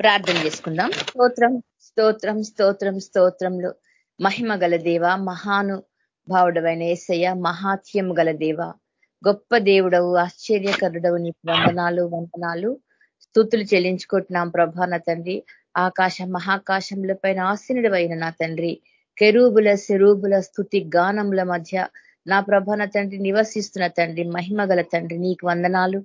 ప్రార్థన చేసుకుందాం. స్తోత్రం స్తోత్రం స్తోత్రం స్తోత్రంలో మహిమ గల దేవ మహాను భావుడవైన ఏసయ్య మహాత్యము గల దేవ గొప్ప దేవుడవు ఆశ్చర్యకరుడవు నీకు వందనాలు వందనాలు. స్థుతులు చెల్లించుకుంటున్నాం ప్రభా నా తండ్రి. ఆకాశ మహాకాశముల పైన ఆశీనుడు అయిన నా తండ్రి. కెరూబుల శరూబుల స్థుతి గానముల మధ్య నా ప్రభాన తండ్రి నివసిస్తున్న తండ్రి మహిమ గల తండ్రి నీకు వందనాలు.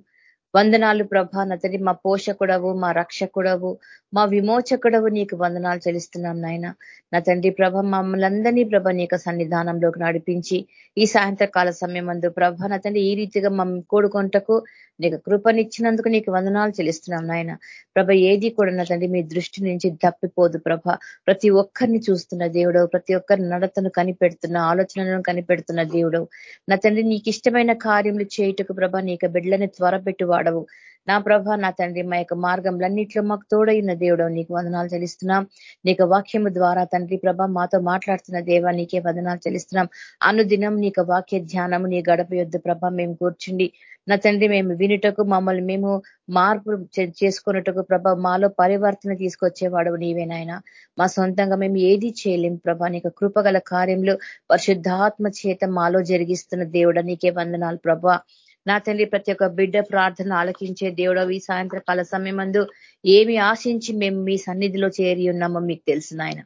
వందనాలు ప్రభా నతడి మా పోషకుడవు మా రక్షకుడవు మా విమోచకుడవు నీకు వందనాలు చెల్లిస్తున్నాం నాయన. నా తండ్రి ప్రభ మమ్మల్ందరినీ ప్రభ నీకు సన్నిధానంలోకి నడిపించి ఈ సాయంత్రకాల సమయం అందు ప్రభ నా తండ్రి ఈ రీతిగా మమ్మల్ని కూడుకుంటకు నీకు కృపనిచ్చినందుకు నీకు వందనాలు చెల్లిస్తున్నాం నాయన. ప్రభ ఏది కూడా నా తండ్రి మీ దృష్టి నుంచి తప్పిపోదు ప్రభ. ప్రతి ఒక్కరిని చూస్తున్న దేవుడు ప్రతి ఒక్కరి నడతను కనిపెడుతున్న ఆలోచనలను కనిపెడుతున్న దేవుడు నా తండ్రి నీకు ఇష్టమైన కార్యములు చేయుటకు ప్రభ నీకు బిడ్డలని త్వరపెట్టువాడు. వాడవు నా ప్రభ నా తండ్రి మా యొక్క మార్గంలన్నింటిలో మాకు తోడైన దేవుడు నీకు వందనాలు చెల్లిస్తున్నాం. నీకు వాక్యము ద్వారా తండ్రి ప్రభ మాతో మాట్లాడుతున్న దేవా నీకే వందనాలు చెల్లిస్తున్నాం. అనుదినం నీకు వాక్య ధ్యానము నీ గడప యొద్దు ప్రభ మేము కూర్చుండి నా తండ్రి మేము వినుటకు మమ్మల్ని మేము మార్పు చేసుకున్నట్టుకు ప్రభ మాలో పరివర్తన తీసుకొచ్చేవాడు నీవేనాయన మా సొంతంగా మేము ఏది చేయలేం ప్రభ నీకు కృపగల కార్యంలో పరిశుద్ధాత్మ చేత మాలో జరిగిస్తున్న దేవుడ నీకే వందనాలు ప్రభ. నా తండ్రి ప్రతి ఒక్క బిడ్డ ప్రార్థన ఆలకించే దేవుడు ఈ సాయంత్రకాల సమయమందు ఏమి ఆశించి మేము మీ సన్నిధిలో చేరి ఉన్నామో మీకు తెలుసు నాయన.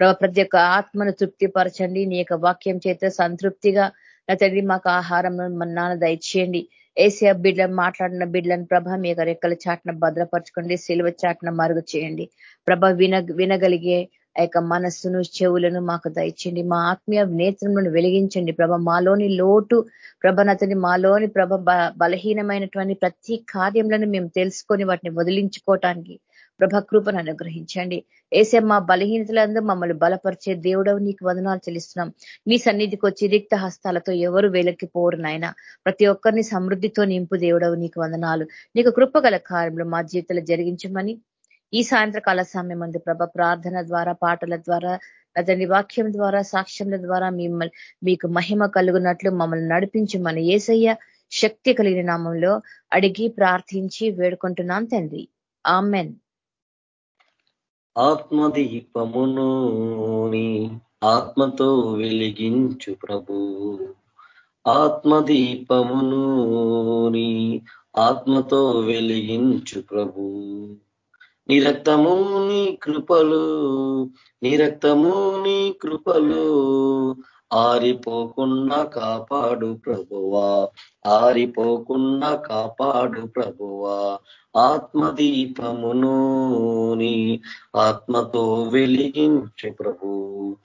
ప్రభా ప్రతి ఒక్క ఆత్మను తృప్తిపరచండి. నీ యొక్క వాక్యం చేత సంతృప్తిగా నా తండ్రి మాకు ఆహారం నాన్న దయచేయండి. ఏసీ బిడ్డ మాట్లాడిన బిడ్డలను ప్రభ మీ యొక్క రెక్కల చాటున భద్రపరచుకోండి. సిలువ చాటున మరుగు చేయండి. ప్రభ విన వినగలిగే ఆ యొక్క మనస్సును చెవులను మాకు దయచండి మా ఆత్మీయ నేత్రములను వెలిగించండి. ప్రభ మాలోని లోటు ప్రభనతని మాలోని ప్రభ బలహీనమైనటువంటి ప్రతి కార్యములను మేము తెలుసుకొని వాటిని వదిలించుకోవటానికి ప్రభ కృపను అనుగ్రహించండి. ఏసే మా బలహీనతలందు మమ్మల్ని బలపరిచే దేవుడవు నీకు వదనాలు చెల్లిస్తున్నాం. మీ సన్నిధికి వచ్చి రిక్త హస్తాలతో ఎవరు వేలకి పోరు నాయన. ప్రతి ఒక్కరిని సమృద్ధితో నింపు దేవుడవు నీకు వందనాలు. నీకు కృపగల కార్యములు మా జీవితంలో జరిగించమని ఈ సాయంత్రకాల సమయం అందు ప్రభ. ప్రార్థన ద్వారా పాటల ద్వారా అతని వాక్యం ద్వారా సాక్ష్యం ద్వారా మిమ్మల్ని మీకు మహిమ కలుగునట్లు మమ్మల్ని నడిపించి మన ఏసయ్య శక్తి కలిగిన నామంలో అడిగి ప్రార్థించి వేడుకుంటున్నాం తండ్రి. ఆమెన్. ఆత్మదీపమును ఆత్మతో వెలిగించు ప్రభు. ఆత్మదీపమును ఆత్మతో వెలిగించు ప్రభు. నీ రక్తము నీ కృపలు నీ రక్తము నీ కృపలు. ఆరిపోకుండా కాపాడు ప్రభువా ఆరిపోకుండా కాపాడు ప్రభువా. ఆత్మదీపమును నీ ఆత్మతో వెలిగించు ప్రభు.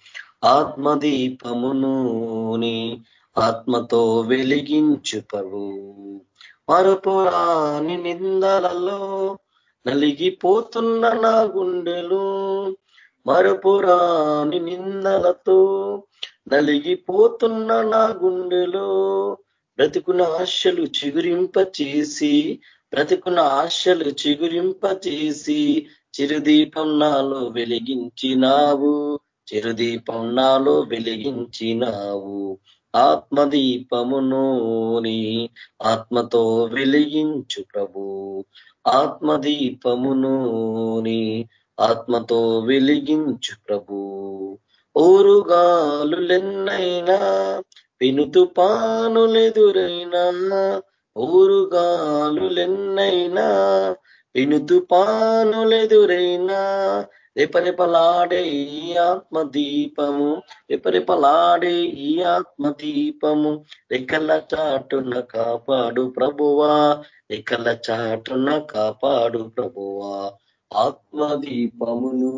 ఆత్మదీపమును నీ ఆత్మతో వెలిగించు ప్రభు. మరపురాని నిందలలో నలిగిపోతున్న నా గుండెలు మరపురాని నిందలతో నలిగిపోతున్న నా గుండెలో బ్రతుకున్న ఆశలు చిగురింప చేసి బ్రతుకున్న ఆశలు చిగురింప చేసి చిరుదీపం నాలో వెలిగించినావు చిరుదీపం నాలో వెలిగించినావు. ఆత్మదీపమునోని ఆత్మతో వెలిగించు ప్రభు. ఆత్మదీపమునోని ఆత్మతో వెలిగించు ప్రభు. ఓరుగాలులెన్నైనా పెను పానులెదురైనా ఓరుగాలులెన్నైనా పెను పానులెదురైనా రెపరెపలాడే ఈ ఆత్మ దీపము రెపరెపలాడే ఈ ఆత్మ దీపము రెక్కల చాటున కాపాడు ప్రభువా రెక్కల చాటున కాపాడు ప్రభువా. ఆత్మదీపమును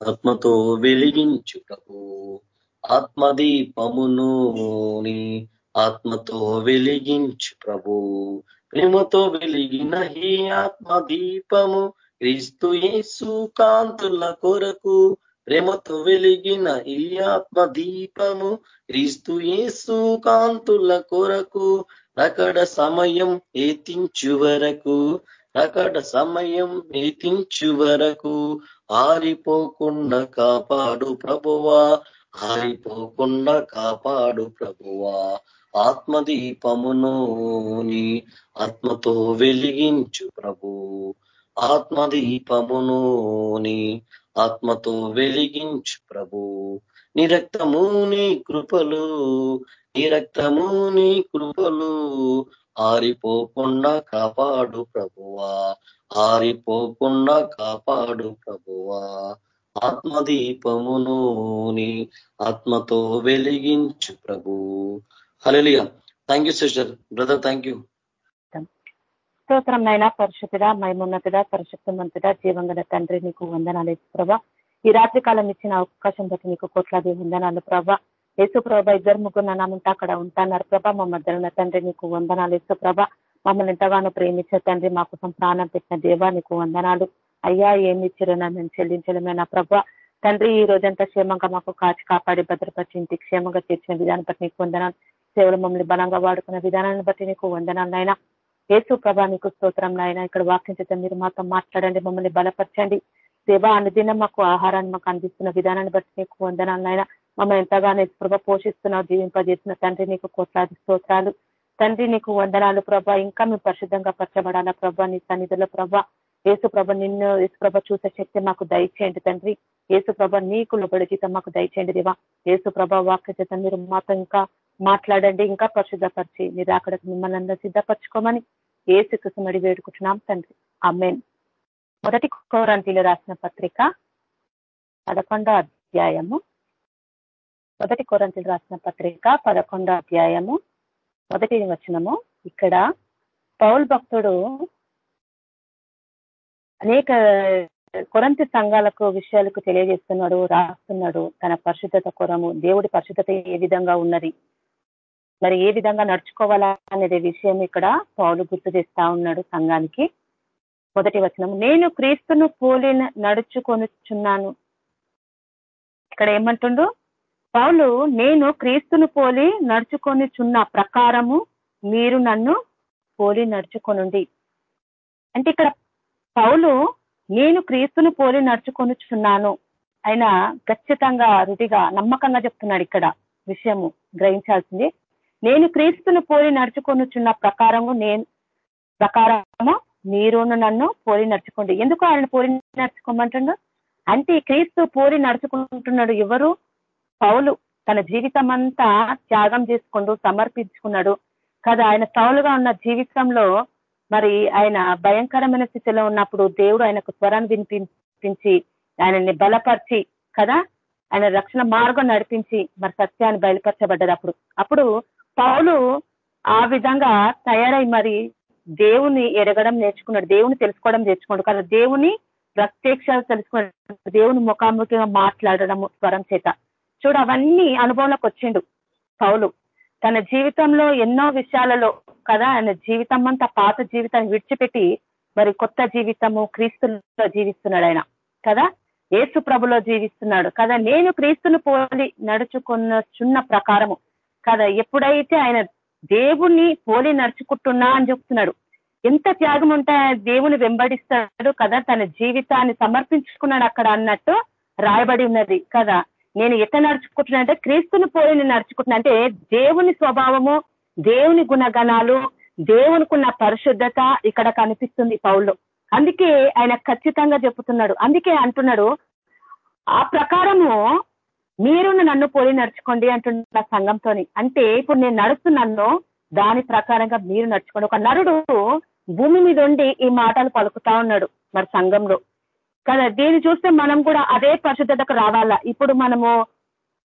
ఆత్మతో వెలిగించుటకు ప్రభు. ఆత్మదీపమును ఆత్మతో వెలిగించు ప్రభు. ప్రేమతో వెలిగిన ఈ ఆత్మదీపము క్రీస్తు యేసు కాంతుల కొరకు ప్రేమతో వెలిగిన ఈ ఆత్మదీపము క్రీస్తు యేసు కాంతుల కొరకు రకడ సమయం ఏతించు వరకు రకడ సమయం ఏతించు వరకు ఆరిపోకుండా కాపాడు ప్రభువా ఆరిపోకుండా కాపాడు ప్రభువా. ఆత్మదీపమును ఆత్మతో వెలిగించు ప్రభు. ఆత్మదీపమును నీ ఆత్మతో వెలిగించు ప్రభు. నీ రక్తము నీ కృపలు నీ రక్తము నీ కృపలు ఆరిపోకుండా కాపాడు ప్రభువా. ఆరిపోకుండా కాపాడు ప్రభువా. ఆత్మదీపమును నీ ఆత్మతో వెలిగించు ప్రభు. హలలియ thank you sister brother thank you స్తోత్రం నైనా పరిశుద్ధుడా మైమున్నతుడ పరిశుద్ధమంతుడా జీవంగల తండ్రి నీకు వందనాలు ప్రభా. ఈ రాత్రి కాలం ఇచ్చిన అవకాశం బట్టి నీకు కోట్లాది వందనాలు ప్రభా. యేసు ప్రభ ఇద్దరు ముగ్గురు నామంతా అక్కడ ఉంటున్నారు ప్రభా. మా మధ్యలో తండ్రి నీకు వందనాలు యేసు ప్రభ. మమ్మల్ని ఎంతగానో ప్రేమించే తండ్రి మా కోసం ప్రాణం పెట్టిన దేవా నీకు వందనాలు. అయ్యా ఏమి ఇచ్చారో నన్ను చెల్లించడమే నా ప్రభా. తండ్రి ఈ రోజంతా క్షేమంగా మాకు కాచి కాపాడి భద్రపరిచి ఇంటి క్షేమంగా తెచ్చిన విధానం బట్టి నీకు వందనాలు. సేవలు మమ్మల్ని బలంగా వాడుకున్న విధానాన్ని బట్టి నీకు వందనాలు నాయన. ఏసు ప్రభా నీకు స్తోత్రం నాయన. ఇక్కడ వాక్యం చేత మీరు మాతో మాట్లాడండి మమ్మల్ని బలపరచండి. దేవా అనుదినం మాకు ఆహారాన్ని మాకు అందిస్తున్న విధానాన్ని బట్టి నీకు వందనాలు నాయన. మమ్మల్ని ఎంతగానో ప్రభ పోషిస్తున్నావు జీవింపజేసిన తండ్రి నీకు కోట్లాది స్తోత్రాలు. తండ్రి నీకు వందనాలు ప్రభ. ఇంకా మేము పరిశుద్ధంగా పరచబడాలా ప్రభ నీ సన్నిధిలో ప్రభ. ఏసుప్రభ నిన్ను ఏసుప్రభ చూసే శక్తి మాకు దయచేయండి తండ్రి. ఏసుప్రభ నీకు లోబడి జీతం మాకు దయచేయండి దేవా. ఏసుప్రభ వాక్య చేత మీరు మాతో ఇంకా మాట్లాడండి ఇంకా పరిశుద్ధపరిచి మీరు అక్కడ మిమ్మల్ని అందరూ సిద్ధపరచుకోమని ఏ సిక్కుమడి వేడుకుంటున్నాం తండ్రి. అమ్మేన్ మొదటి కోరంతీలు రాసిన పత్రిక పదకొండో అధ్యాయము. మొదటి కోరంతీలు రాసిన పత్రిక పదకొండో అధ్యాయము. మొదటి వచనము. ఇక్కడ పౌల్ భక్తుడు అనేక కొరంతి సంఘాలకు విషయాలకు తెలియజేస్తున్నాడు రాస్తున్నాడు. తన పరిశుద్ధత కొరము దేవుడి పరిశుద్ధత ఏ విధంగా ఉన్నది? మరి ఏ విధంగా నడుచుకోవాలా అనేది విషయం ఇక్కడ పౌలు గుర్తు చేస్తా ఉన్నాడు సంఘానికి. మొదటి వచనం నేను క్రీస్తును పోలి నడుచుకొనుచున్నాను. ఇక్కడ ఏమంటుండు? పౌలు నేను క్రీస్తును పోలి నడుచుకొనిచున్న ప్రకారము మీరు నన్ను పోలి నడుచుకొనుండి. అంటే ఇక్కడ పౌలు నేను క్రీస్తును పోలి నడుచుకొనుచున్నాను. ఆయన ఖచ్చితంగా రుదిగా నమ్మకంగా చెప్తున్నాడు ఇక్కడ విషయము గ్రహించాల్సింది నేను క్రీస్తును పోలి నడుచుకొనుచున్న ప్రకారము నేను ప్రకారము మీరును నన్ను పోలి నడుచుకోండి ఎందుకు ఆయన పోలి నడుచుకోమంటున్నాడు? అంటే క్రీస్తు పోలి నడుచుకుంటున్నాడు ఎవరు? పౌలు తన జీవితం అంతా త్యాగం చేసుకుంటూ సమర్పించుకున్నాడు. కదా ఆయన సౌలుగా ఉన్న జీవితంలో మరి ఆయన భయంకరమైన స్థితిలో ఉన్నప్పుడు దేవుడు ఆయనకు స్వరాన్ని వినిపించి ఆయనని బలపరిచి కదా? ఆయన రక్షణ మార్గం నడిపించి మరి సత్యాన్ని బయలుపరచబడ్డది అప్పుడు. అప్పుడు పౌలు ఆ విధంగా తయారై మరి దేవుని ఎరగడం నేర్చుకున్నాడు. దేవుని తెలుసుకోవడం నేర్చుకున్నాడు. కానీ దేవుని ప్రత్యక్షాలు తెలుసుకున్నాడు. దేవుని ముఖాముఖిగా మాట్లాడడం స్వరం చేత. చూడు అవన్నీ అనుభవంలోకి వచ్చిండు పౌలు. తన జీవితంలో ఎన్నో విషయాలలో కదా ఆయన జీవితం అంతా పాత జీవితాన్ని విడిచిపెట్టి మరి కొత్త జీవితము క్రీస్తులో జీవిస్తున్నాడు ఆయన కదా. ఏసు ప్రభులో జీవిస్తున్నాడు కదా. నేను క్రీస్తును పోలి నడుచుకున్న చున్న ప్రకారము కదా ఎప్పుడైతే ఆయన దేవుణ్ణి పోలి నడుచుకుంటున్నా అని చెప్తున్నాడు. ఎంత త్యాగం ఉంటే దేవుని వెంబడిస్తాడు కదా తన జీవితాన్ని సమర్పించుకున్నాడు అక్కడ అన్నట్టు రాయబడి ఉన్నది కదా. నేను ఎట్లా నడుచుకుంటున్నా అంటే క్రీస్తుని పోలి నేను నడుచుకుంటున్నా అంటే దేవుని స్వభావము దేవుని గుణగణాలు దేవునికున్న పరిశుద్ధత ఇక్కడ కనిపిస్తుంది పౌల్లో అందుకే ఆయన ఖచ్చితంగా చెప్తున్నాడు. అందుకే అంటున్నాడు ఆ ప్రకారము మీరును నన్ను పోలి నడుచుకోండి అంటున్న సంఘంతోని. అంటే ఇప్పుడు నేను నడుస్తున్నాను దాని ప్రకారంగా మీరు నడుచుకోండి. ఒక నరుడు భూమి మీద ఉండి ఈ మాటలు పలుకుతా ఉన్నాడు మరి సంఘంలో. కదా దీన్ని చూస్తే మనం కూడా అదే పరిశుద్ధతకు రావాలా? ఇప్పుడు మనము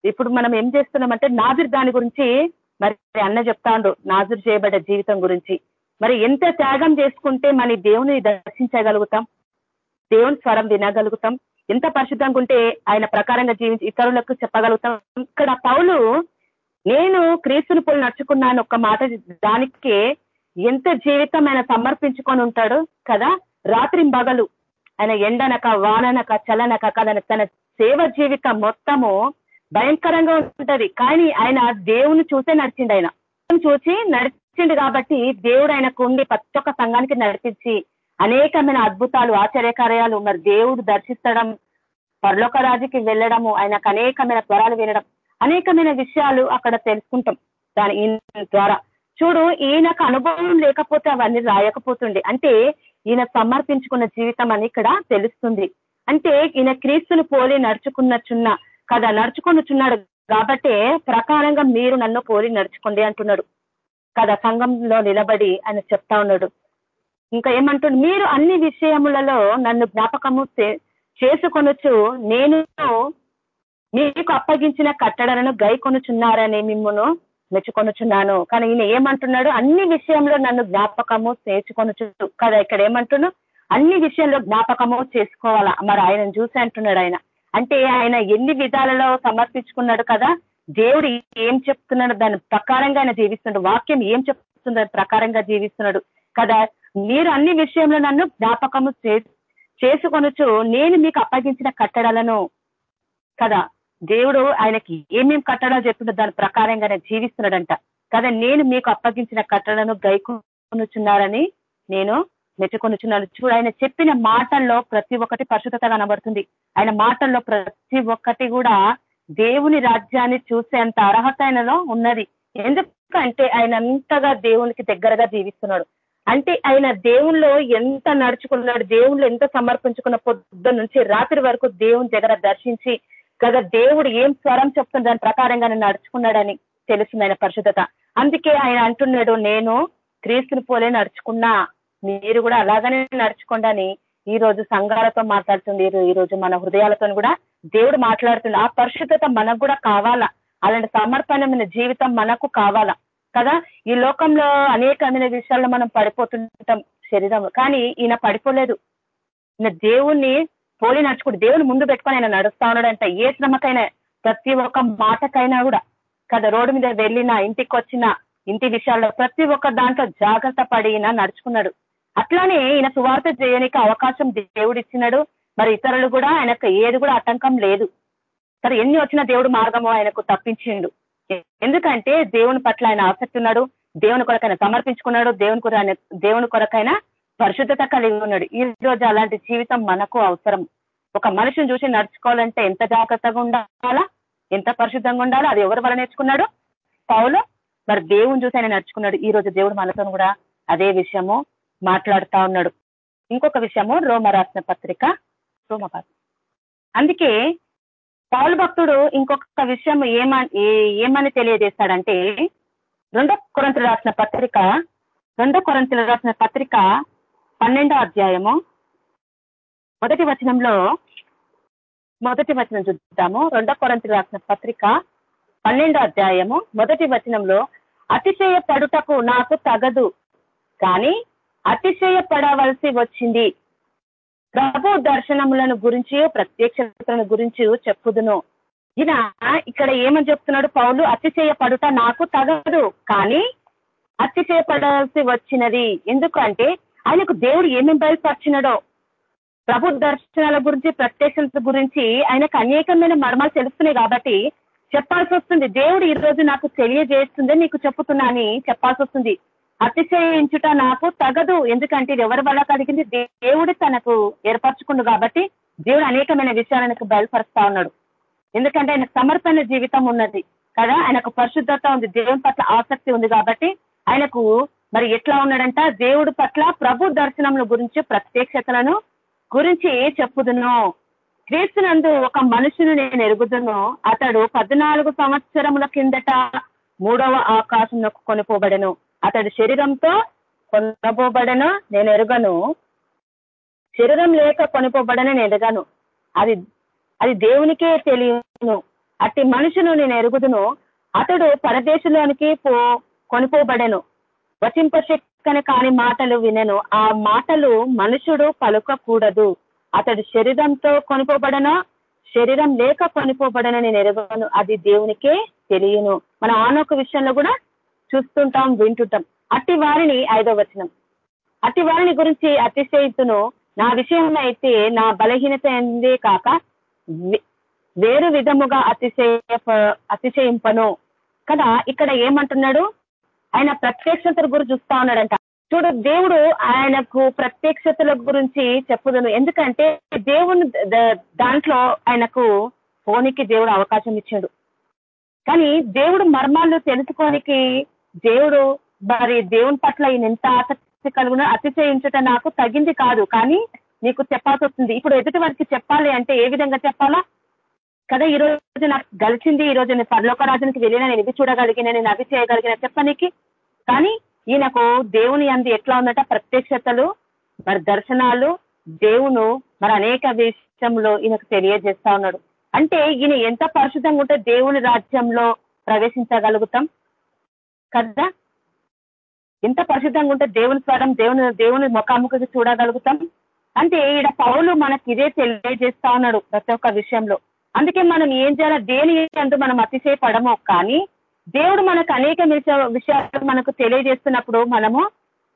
ఇప్పుడు మనం ఏం చేస్తున్నామంటే నాజుర్ దాని గురించి మరి అన్న చెప్తా ఉండు. చేయబడ్డ జీవితం గురించి. మరి ఎంత త్యాగం చేసుకుంటే మన దేవుని దర్శించగలుగుతాం? దేవుని స్వరం వినగలుగుతాం? ఎంత పరిశుద్ధంగా ఉంటే ఆయన ప్రకారంగా జీవించి ఇతరులకు చెప్పగలుగుతాం. ఇక్కడ పౌలు నేను క్రీస్తుని పోలి నడుచుకున్నాను ఒక్క మాట దానికి ఎంత జీవితం ఆయన సమర్పించుకొని ఉంటాడు కదా? రాత్రి బగలు ఆయన ఎండనక వాననక చలనక కదా తన సేవ జీవితం మొత్తము భయంకరంగా ఉంటది. కానీ ఆయన దేవుని చూసే నడిచిండు ఆయన. చూసి నడిచిండు కాబట్టి దేవుడు ఆయనకు ఉండి ప్రతి ఒక్క సంఘానికి నడిపించి అనేకమైన అద్భుతాలు ఆశ్చర్యకార్యాలు మరి దేవుడు దర్శిస్తడం పరలోక రాజుకి వెళ్ళడము ఆయనకు అనేకమైన స్వరాలు వినడం అనేకమైన విషయాలు అక్కడ తెలుసుకుంటాం దాని ద్వారా. చూడు ఈయనకు అనుభవం లేకపోతే అవన్నీ రాయకపోతుండే. అంటే ఈయన సమర్పించుకున్న జీవితం అని ఇక్కడ తెలుస్తుంది. అంటే ఈయన క్రీస్తుని పోలి నడుచుకున్నచున్న కదా నడుచుకున్నచున్నాడు కాబట్టే ప్రకారంగా మీరు నన్ను పోలి నడుచుకోండి అంటున్నాడు. కదా సంఘంలో నిలబడి ఆయన చెప్తా ఉన్నాడు. ఇంకా ఏమంటుంది మీరు అన్ని విషయములలో నన్ను జ్ఞాపకము చేసుకొనొచ్చు. నేను మీకు అప్పగించిన కట్టడలను గై కొనుచున్నారని మిమ్మల్ని మెచ్చుకొనుచున్నాను. కానీ ఈయన ఏమంటున్నాడు అన్ని విషయంలో నన్ను జ్ఞాపకము చేసుకొనుచు కదా ఇక్కడ ఏమంటున్నాడు? అన్ని విషయంలో జ్ఞాపకము చేసుకోవాలా? మరి ఆయన చూసి అంటున్నాడు ఆయన. అంటే ఆయన ఎన్ని విధాలలో సమర్పించుకున్నాడు కదా దేవుడు ఏం చెప్తున్నాడు దాని ప్రకారంగా ఆయన జీవిస్తున్నాడు వాక్యం ఏం చెప్తుంది దాని ప్రకారంగా జీవిస్తున్నాడు కదా. మీరు అన్ని విషయంలో నన్ను జ్ఞాపకము చేసుకొనొచ్చు నేను మీకు అప్పగించిన కట్టడాలను కదా దేవుడు ఆయనకి ఏమేం కట్టడాలు చెప్తుండో దాని ప్రకారంగా జీవిస్తున్నాడంట. కదా నేను మీకు అప్పగించిన కట్టడను గైకొనుచున్నారని నేను మెచ్చుకొనుచున్నాను. చూడు ఆయన చెప్పిన మాటల్లో ప్రతి ఒక్కటి పరిశుద్ధత కనబడుతుంది. ఆయన మాటల్లో ప్రతి ఒక్కటి కూడా దేవుని రాజ్యాన్ని చూసేంత అర్హత ఆయనలో ఉన్నది. ఎందుకంటే ఆయన అంతగా దేవునికి దగ్గరగా జీవిస్తున్నాడు. అంటే ఆయన దేవుల్లో ఎంత నడుచుకున్నాడు దేవుళ్ళు ఎంత సమర్పించుకున్న పొద్దు నుంచి రాత్రి వరకు దేవుని దగ్గర దర్శించి కదా దేవుడు ఏం స్వరం చెప్తున్న దాని ప్రకారంగానే నడుచుకున్నాడని తెలిసింది ఆయన పరిశుద్ధత. అందుకే ఆయన అంటున్నాడు నేను క్రీస్తుని పోలే నడుచుకున్నా మీరు కూడా అలాగనే నడుచుకోండి ఈ రోజు సంఘాలతో మాట్లాడుతుంది. ఈ రోజు మన హృదయాలతో కూడా దేవుడు మాట్లాడుతుంది. ఆ పరిశుద్ధత మనకు కూడా కావాలా? అలాంటి సమర్పణమైన జీవితం మనకు కావాలా? కదా? ఈ లోకంలో అనేకమైన విషయాల్లో మనం పడిపోతుంటాం శరీరం. కానీ ఈయన పడిపోలేదు. ఈయన దేవుణ్ణి పోలి నడుచుకుంటూ దేవుని ముందు పెట్టుకొని ఆయన నడుస్తా ఉన్నాడంట. ఏ శ్రమకైనా ప్రతి ఒక్క మాటకైనా కూడా. కదా రోడ్డు మీద వెళ్ళినా ఇంటికి వచ్చిన ఇంటి విషయాల్లో ప్రతి ఒక్క దాంట్లో జాగ్రత్త పడి నడుచుకున్నాడు. అట్లానే ఈయన సువార్త చేయడానికి అవకాశం దేవుడు ఇచ్చినాడు మరి ఇతరులు కూడా ఆయనకు ఏది కూడా ఆటంకం లేదు. సరే ఎన్ని వచ్చిన దేవుడు మార్గము ఆయనకు తప్పించిండు. ఎందుకంటే దేవుని పట్ల ఆయన ఆసక్తి ఉన్నాడు దేవుని కొరకైనా సమర్పించుకున్నాడు దేవుని కొర దేవుని కొరకైనా పరిశుద్ధత కలిగి ఉన్నాడు. ఈ రోజు అలాంటి జీవితం మనకు అవసరం. ఒక మనిషిని చూసి నడుచుకోవాలంటే ఎంత జాగ్రత్తగా ఉండాలా? ఎంత పరిశుద్ధంగా ఉండాలో? అది ఎవరు వల్ల నేర్చుకున్నాడు? పౌలు? మరి దేవుని చూసి ఆయన నడుచుకున్నాడు. ఈ రోజు దేవుడు మనతో కూడా అదే విషయము మాట్లాడుతా ఉన్నాడు. ఇంకొక విషయము రోమ రాసిన పత్రిక రోమ అందుకే పౌలు భక్తుడు ఇంకొక విషయం ఏమని ఏమని తెలియజేస్తాడంటే రెండో కొరంతులు రాసిన పత్రిక రెండో కొరంతులు రాసిన పత్రిక పన్నెండో అధ్యాయము మొదటి వచనంలో మొదటి వచనం చూద్దాము. రెండో కొరంతులు రాసిన పత్రిక పన్నెండో అధ్యాయము మొదటి వచనంలో అతిశయ పడుటకు నాకు తగదు కానీ అతిశయ పడవలసి వచ్చింది. ప్రభు దర్శనములను గురించి ప్రత్యక్షతలను గురించి చెప్పుదును. ఈయన ఇక్కడ ఏమని చెప్తున్నాడు? పౌలు అతిశయపడుట నాకు తగదు కానీ అతిశయపడాల్సి వచ్చినది. ఎందుకంటే ఆయనకు దేవుడు ఏమేమి బయలుపరిచినాడో ప్రభు దర్శనాల గురించి ప్రత్యక్షత గురించి ఆయనకు అనేకమైన మర్మాలు తెలుస్తున్నాయి కాబట్టి చెప్పాల్సి వస్తుంది. దేవుడు ఈ రోజు నాకు తెలియజేస్తుందని నీకు చెప్పుతున్నా అని చెప్పాల్సి వస్తుంది. అతిశయించుట నాకు తగదు. ఎందుకంటే ఇది ఎవరి వల్ల కలిగింది? దేవుడు తనకు ఏర్పరచుకుండు కాబట్టి దేవుడు అనేకమైన విషయాలకు బయలుపరుస్తా ఉన్నాడు. ఎందుకంటే ఆయన సమర్పణ జీవితం ఉన్నది కదా? ఆయనకు పరిశుద్ధత ఉంది. దేవుని పట్ల ఆసక్తి ఉంది కాబట్టి ఆయనకు మరి ఎట్లా ఉన్నాడంట? దేవుడు పట్ల ప్రభు దర్శనముల గురించి ప్రత్యక్షతలను గురించి చెప్పుదును. క్రీస్తునందు ఒక మనుషుని నేను ఎరుగుదును. అతడు పద్నాలుగు సంవత్సరముల కిందట మూడవ ఆకాశంలో కొనిపోబడను. అతడి శరీరంతో కొనపోబడను నేను ఎరుగను. శరీరం లేక కొనుకోబడని నేను ఎరగను. అది అది దేవునికే తెలియను. అట్టి మనుషును నేను ఎరుగుదును. అతడు పరదేశంలోనికి పో వచింప వచింపశక్కని కాని మాటలు వినను. ఆ మాటలు మనుషుడు పలుకకూడదు. అతడు శరీరంతో కొనుకోబడన శరీరం లేక కొనిపోబడన నేను ఎరగను. అది దేవునికే తెలియను. మన ఆనొక విషయంలో కూడా చూస్తుంటాం వింటుంటాం. అట్టి వారిని ఐదో వచనం. అట్టి వారిని గురించి అతిశయితును నా విషయం అయితే నా బలహీనత ఎందే కాక వేరు విధముగా అతిశయ అతిశయింపను. కదా ఇక్కడ ఏమంటున్నాడు? ఆయన ప్రత్యక్షతల గురించి చూస్తా ఉన్నాడంట. చూడు దేవుడు ఆయనకు ప్రత్యక్షతల గురించి చెప్పుదను. ఎందుకంటే దేవుని దాంట్లో ఆయనకు పోనికి దేవుడు అవకాశం ఇచ్చాడు. కానీ దేవుడు మర్మాలు తెలుసుకోనికి దేవుడు మరి దేవుని పట్ల ఈయన ఎంత ఆసక్తి కలుగున అతిశయించుట నాకు తగింది కాదు. కానీ నీకు చెప్పాల్సి వస్తుంది. ఇప్పుడు ఎదుటి వారికి చెప్పాలి అంటే ఏ విధంగా చెప్పాలా? కదా ఈ రోజు నాకు గలిచింది ఈ రోజు నేను పరలోక రాజునికి వెళ్ళిన నేను ఇది చూడగలిగిన నేను అవి చేయగలిగిన చెప్పనీకి? కానీ ఈయనకు దేవుని అంది ఎట్లా ఉందట ప్రత్యక్షతలు మరి దర్శనాలు దేవును మరి అనేక విషయంలో ఈయనకు తెలియజేస్తా ఉన్నాడు. అంటే ఈయన ఎంత పరిశుద్ధంగా ఉంటే దేవుని రాజ్యంలో ప్రవేశించగలుగుతాం? కదా? ఎంత పరిశుద్ధంగా ఉంటే దేవుని స్వరం దేవుని దేవుని ముఖాముఖి చూడగలుగుతాం? అంటే ఈడ పౌలు మనకి ఇదే తెలియజేస్తా ఉన్నాడు ప్రతి ఒక్క విషయంలో. అందుకే మనం ఏం చేయాలి? దేని అంటూ మనం అతిశయపడము కానీ దేవుడు మనకు అనేక విషయాలు మనకు తెలియజేస్తున్నప్పుడు మనము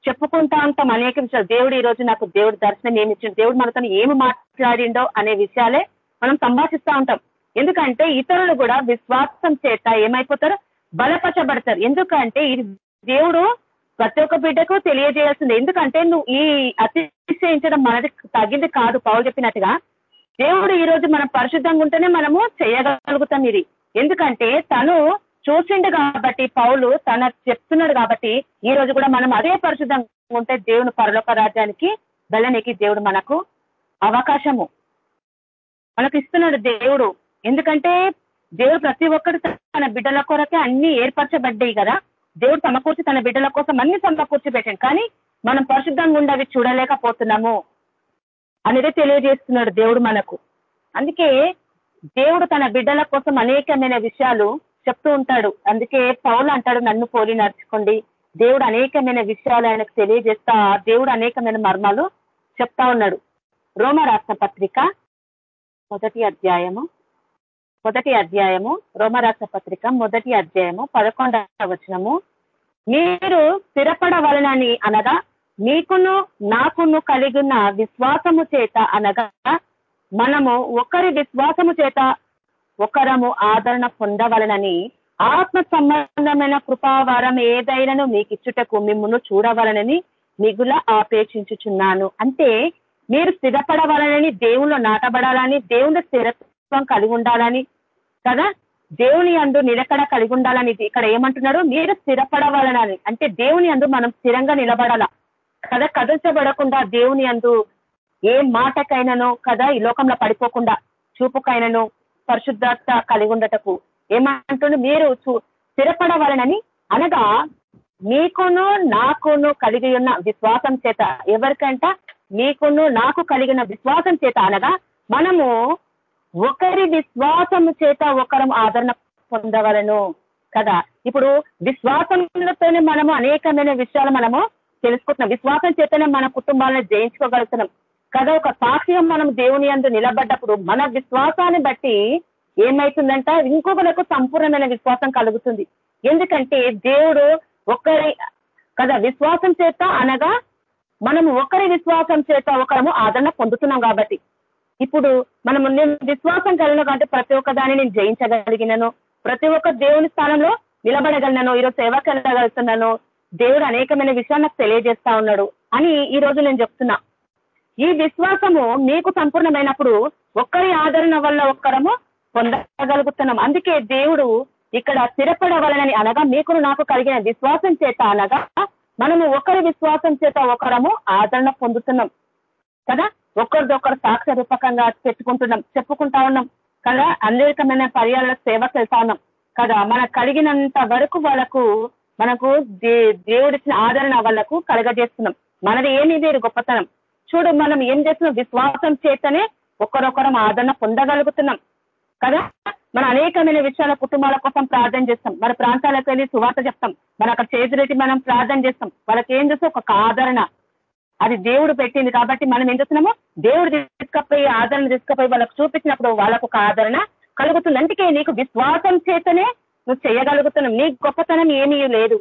చెప్పుకుంటా ఉంటాం అనేక విషయాలు. దేవుడు ఈ రోజు నాకు దేవుడు దర్శనం ఏమి ఇచ్చిండు? దేవుడు మనతో ఏమి మాట్లాడిండో అనే విషయాలే మనం సంభాషిస్తూ ఉంటాం. ఎందుకంటే ఇతరులు కూడా విశ్వాసం చేత ఏమైపోతారు? బలపరచబడతారు. ఎందుకంటే ఇది దేవుడు ప్రతి ఒక్క బిడ్డకు తెలియజేయాల్సింది. ఎందుకంటే నువ్వు ఈ అతిశయించడం మనది తగ్గింది కాదు. పౌలు చెప్పినట్టుగా దేవుడు ఈ రోజు మనం పరిశుద్ధంగా ఉంటేనే మనము చేయగలుగుతాం ఇది. ఎందుకంటే తను చూసిండు కాబట్టి పౌలు తన చెప్తున్నాడు కాబట్టి ఈ రోజు కూడా మనం అదే పరిశుద్ధంగా ఉంటే దేవుని పరలోక రాజ్యానికి వెళ్ళనికి దేవుడు మనకు అవకాశము. మనకు ఇస్తున్నాడు దేవుడు. ఎందుకంటే దేవుడు ప్రతి ఒక్కరు తన బిడ్డల కొరకే అన్ని ఏర్పరచబడ్డాయి కదా. దేవుడు సమకూర్చి తన బిడ్డల కోసం అన్ని సమకూర్చి పెట్టాడు. కానీ మనం పరిశుద్ధంగా ఉండవి చూడలేకపోతున్నాము అనేది తెలియజేస్తున్నాడు దేవుడు మనకు. అందుకే దేవుడు తన బిడ్డల కోసం అనేకమైన విషయాలు చెప్తూ ఉంటాడు. అందుకే పౌలు అంటాడు నన్ను పోలి నడుచుకోండి. దేవుడు అనేకమైన విషయాలు ఆయనకు తెలియజేస్తా దేవుడు అనేకమైన మర్మాలు చెప్తా ఉన్నాడు. రోమ రాష్ట్ర పత్రిక మొదటి అధ్యాయము మొదటి అధ్యాయము రోమరాస పత్రిక మొదటి అధ్యాయము పదకొండవ వచనము. మీరు స్థిరపడవలనని అనగా మీకును నాకును కలిగిన విశ్వాసము చేత అనగా మనము ఒకరి విశ్వాసము చేత ఒకరము ఆదరణ పొందవలనని ఆత్మ సంబంధమైన కృపావారం ఏదైనాను మీకు ఇచ్చుటకు మిమ్మల్ని చూడవలనని మిగుల ఆపేక్షించుచున్నాను. అంటే మీరు స్థిరపడవాలని దేవుళ్ళు నాటబడాలని దేవుని స్థిరత్వం కలిగి ఉండాలని కదా? దేవుని అందు నిలకడ కలిగి ఉండాలని ఇక్కడ ఏమంటున్నారు మీరు స్థిరపడవాలని అంటే దేవుని అందు మనం స్థిరంగా నిలబడాల? కదా? కదల్చబడకుండా దేవుని అందు ఏ మాటకైనాను కదా? ఈ లోకంలో పడిపోకుండా చూపుకైనాను పరిశుద్ధత కలిగి ఉండటకు ఏమంటుండే? మీరు స్థిరపడవాలనని అనగా మీకును నాకును కలిగి ఉన్న విశ్వాసం చేత. ఎవరికంట? మీకును నాకు కలిగిన విశ్వాసం చేత అనగా మనము ఒకరి విశ్వాసము చేత ఒకరం ఆదరణ పొందగలను కదా. ఇప్పుడు విశ్వాసంతోనే మనము అనేకమైన విషయాలు మనము తెలుసుకుంటున్నాం. విశ్వాసం చేతనే మన కుటుంబాలను జయించుకోగలుగుతున్నాం. కదా ఒక సాక్ష్యం మనం దేవుని అందు నిలబడ్డప్పుడు మన విశ్వాసాన్ని బట్టి ఏమవుతుందంట ఇంకొకరికి సంపూర్ణమైన విశ్వాసం కలుగుతుంది. ఎందుకంటే దేవుడు ఒకరి కదా విశ్వాసం చేత అనగా మనము ఒకరి విశ్వాసం చేత ఒకరము ఆదరణ పొందుతున్నాం కాబట్టి. ఇప్పుడు మనము నేను విశ్వాసం కలిగిన కాబట్టి ప్రతి ఒక్క దాన్ని నేను జయించగలిగినను. ప్రతి ఒక్క దేవుని స్థానంలో నిలబడగలిగినను. ఈరోజు సేవకు వెళ్ళగలుగుతున్నాను దేవుడు అనేకమైన విషయాలు నాకు తెలియజేస్తా ఉన్నాడు అని ఈ రోజు నేను చెప్తున్నా. ఈ విశ్వాసము మీకు సంపూర్ణమైనప్పుడు ఒక్కరి ఆదరణ వల్ల ఒక్కరము పొందగలుగుతున్నాం. అందుకే దేవుడు ఇక్కడ స్థిరపడవలనని అనగా మీకు నాకు కలిగిన విశ్వాసం చేత అనగా మనము ఒకరి విశ్వాసం చేత ఒకరము ఆదరణ పొందుతున్నాం. కదా? ఒకరిదొకరు సాక్ష్య రూపకంగా పెట్టుకుంటున్నాం చెప్పుకుంటా ఉన్నాం. కదా? అనేకమైన పర్యాల సేవకు వెళ్తా ఉన్నాం. కదా? మనకు కలిగినంత వరకు వాళ్ళకు మనకు దేవుడిచ్చిన ఆదరణ వాళ్ళకు కలగజేస్తున్నాం. మనది ఏమి వేరు గొప్పతనం. చూడు మనం ఏం చేస్తున్నాం విశ్వాసం చేతనే ఒకరొకరం ఆదరణ పొందగలుగుతున్నాం. కదా? మన అనేకమైన విషయాల కుటుంబాల కోసం ప్రార్థన చేస్తాం. మన ప్రాంతాలకు వెళ్ళి సువార్త చెప్తాం. మన అక్కడ చేతులెట్టి మనం ప్రార్థన చేస్తాం. వాళ్ళకి ఏం చేస్తే ఒక ఆదరణ. అది దేవుడు పెట్టింది కాబట్టి మనం ఏం చేస్తున్నాము? దేవుడు తీసుకపోయి ఆదరణ తీసుకపోయి వాళ్ళకు చూపించినప్పుడు వాళ్ళకు ఒక ఆదరణ కలుగుతుంది. అందుకే నీకు విశ్వాసం చేతనే నువ్వు చేయగలుగుతున్నావు. నీ గొప్పతనం ఏమీ లేదు.